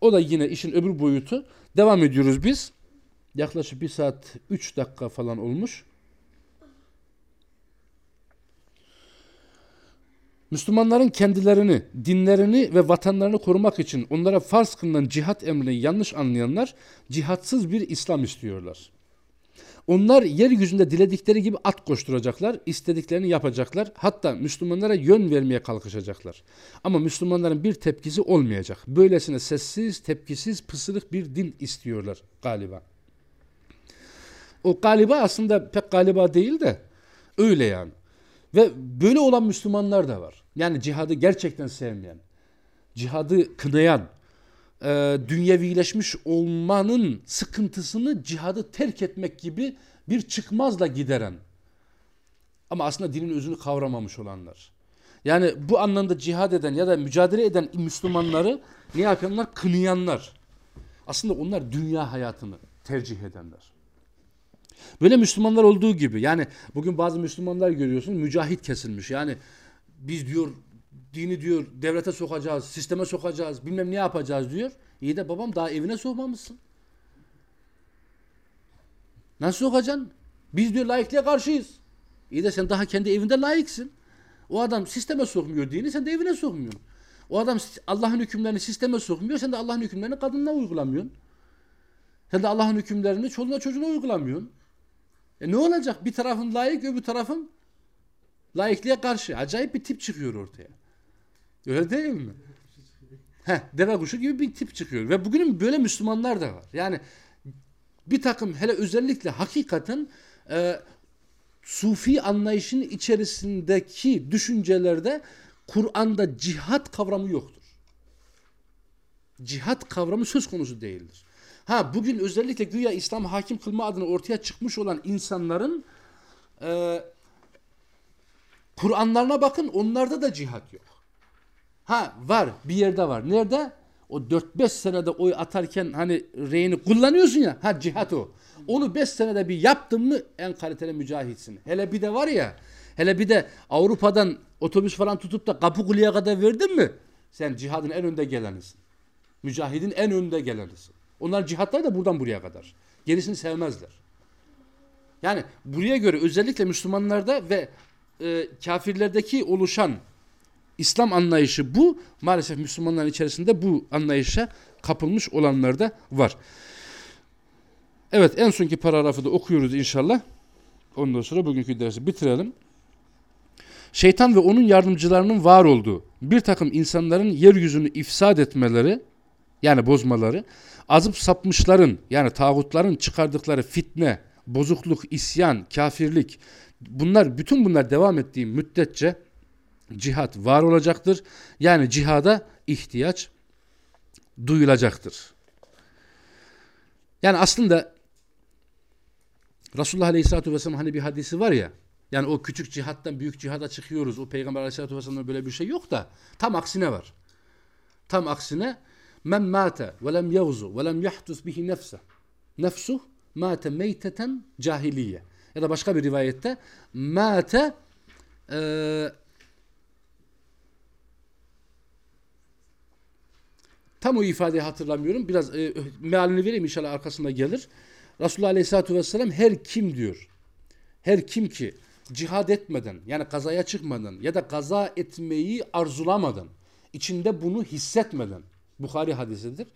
o da yine işin öbür boyutu. Devam ediyoruz biz. Yaklaşık bir saat 3 dakika falan olmuş. Müslümanların kendilerini, dinlerini ve vatanlarını korumak için onlara farz kılınan cihat emrini yanlış anlayanlar cihatsız bir İslam istiyorlar. Onlar yeryüzünde diledikleri gibi at koşturacaklar, istediklerini yapacaklar, hatta Müslümanlara yön vermeye kalkışacaklar. Ama Müslümanların bir tepkisi olmayacak. Böylesine sessiz, tepkisiz, pısırık bir din istiyorlar galiba. O galiba aslında pek galiba değil de öyle yani. Ve böyle olan Müslümanlar da var. Yani cihadı gerçekten sevmeyen, cihadı kınayan, e, dünyevileşmiş olmanın sıkıntısını cihadı terk etmek gibi bir çıkmazla gideren ama aslında dinin özünü kavramamış olanlar. Yani bu anlamda cihad eden ya da mücadele eden Müslümanları ne yapanlar? Kınayanlar. Aslında onlar dünya hayatını tercih edenler. Böyle Müslümanlar olduğu gibi yani bugün bazı Müslümanlar görüyorsun mücahit kesilmiş. Yani biz diyor dini diyor devlete sokacağız, sisteme sokacağız, bilmem ne yapacağız diyor. İyi de babam daha evine sokmamışsın. Nasıl sokacaksın? Biz diyor laikliğe karşıyız. İyi de sen daha kendi evinde layıksın. O adam sisteme sokmuyor dini, sen de evine sokmuyorsun. O adam Allah'ın hükümlerini sisteme sokmuyor, sen de Allah'ın hükümlerini kadınına uygulamıyorsun. Sen de Allah'ın hükümlerini çoluğuna çocuğuna uygulamıyorsun. E ne olacak? Bir tarafın layık, öbür tarafın laikliğe karşı. Acayip bir tip çıkıyor ortaya. Öyle değil mi? Heh, deve kuşu gibi bir tip çıkıyor. Ve bugünün böyle Müslümanlar da var. Yani bir takım hele özellikle hakikaten e, Sufi anlayışın içerisindeki düşüncelerde Kur'an'da cihat kavramı yoktur. Cihat kavramı söz konusu değildir. Ha bugün özellikle güya İslam hakim kılma adına ortaya çıkmış olan insanların e, Kur'anlarına bakın onlarda da cihat yok. Ha var bir yerde var. Nerede? O 4-5 senede oy atarken hani reyini kullanıyorsun ya. Ha cihat o. Onu 5 senede bir yaptın mı en kaliteli mücahitsin. Hele bir de var ya. Hele bir de Avrupa'dan otobüs falan tutup da Kapıkule'ye kadar verdin mi? Sen cihadın en önde gelenisin. Mücahidin en önde gelenisin. Onlar cihatlar da buradan buraya kadar. Gerisini sevmezler. Yani buraya göre özellikle Müslümanlarda ve e, kafirlerdeki oluşan İslam anlayışı bu. Maalesef Müslümanların içerisinde bu anlayışa kapılmış olanlar da var. Evet en sonki paragrafı da okuyoruz inşallah. Ondan sonra bugünkü dersi bitirelim. Şeytan ve onun yardımcılarının var olduğu bir takım insanların yeryüzünü ifsad etmeleri yani bozmaları, azıp sapmışların yani tağutların çıkardıkları fitne, bozukluk, isyan, kafirlik bunlar bütün bunlar devam ettiği müddetçe cihat var olacaktır. Yani cihada ihtiyaç duyulacaktır. Yani aslında Resulullah Aleyhisselatü Vesselam hani bir hadisi var ya yani o küçük cihattan büyük cihada çıkıyoruz. O Peygamber Aleyhisselatü Vesselam'da böyle bir şey yok da tam aksine var. Tam aksine men mate ve lem yavzu ve lem yahtus bihi nefse nefsuh mate meyteten cahiliye ya da başka bir rivayette mate e, tam o ifadeyi hatırlamıyorum. Biraz e, mealini vereyim inşallah arkasında gelir. Resulullah Aleyhisselatü Vesselam her kim diyor. Her kim ki cihad etmeden yani kazaya çıkmadan ya da kaza etmeyi arzulamadan içinde bunu hissetmeden Bukhari hadisidir.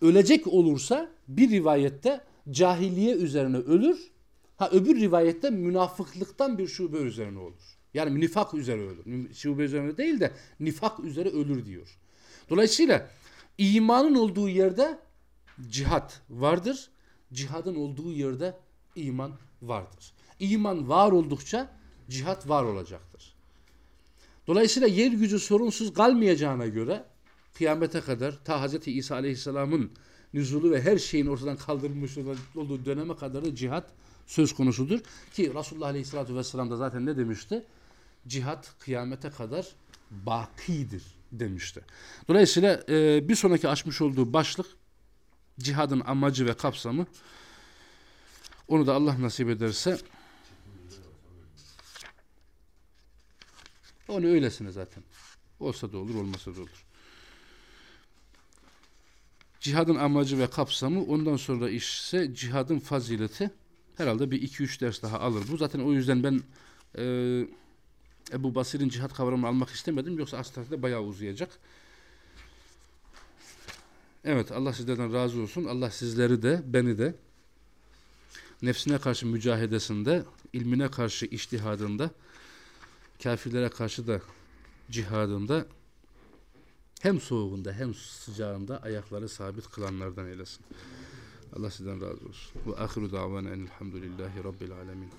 Ölecek olursa bir rivayette cahiliye üzerine ölür. Ha öbür rivayette münafıklıktan bir şube üzerine olur. Yani nifak üzere ölür. Şube üzerine değil de nifak üzere ölür diyor. Dolayısıyla imanın olduğu yerde cihat vardır. Cihadın olduğu yerde iman vardır. İman var oldukça cihat var olacaktır. Dolayısıyla yeryüzü sorunsuz kalmayacağına göre kıyamete kadar ta Hz. İsa Aleyhisselam'ın nüzulu ve her şeyin ortadan kaldırılmış olduğu döneme kadar da cihat söz konusudur. Ki Resulullah Aleyhisselatü Vesselam da zaten ne demişti? Cihat kıyamete kadar bakidir demişti. Dolayısıyla e, bir sonraki açmış olduğu başlık cihadın amacı ve kapsamı onu da Allah nasip ederse onu öylesine zaten. Olsa da olur, olmasa da olur. Cihadın amacı ve kapsamı ondan sonra ise cihadın fazileti herhalde bir iki üç ders daha alır. Bu zaten o yüzden ben e, Ebu Basir'in cihat kavramını almak istemedim. Yoksa aslında bayağı uzayacak. Evet Allah sizlerden razı olsun. Allah sizleri de beni de nefsine karşı mücahedesinde, ilmine karşı iştihadında, kafirlere karşı da cihadında hem soğuğunda hem sıcağında ayakları sabit kılanlardan eylesin. Allah sizden razı olsun. Ve ahiru davana enilhamdülillahi rabbil alemin.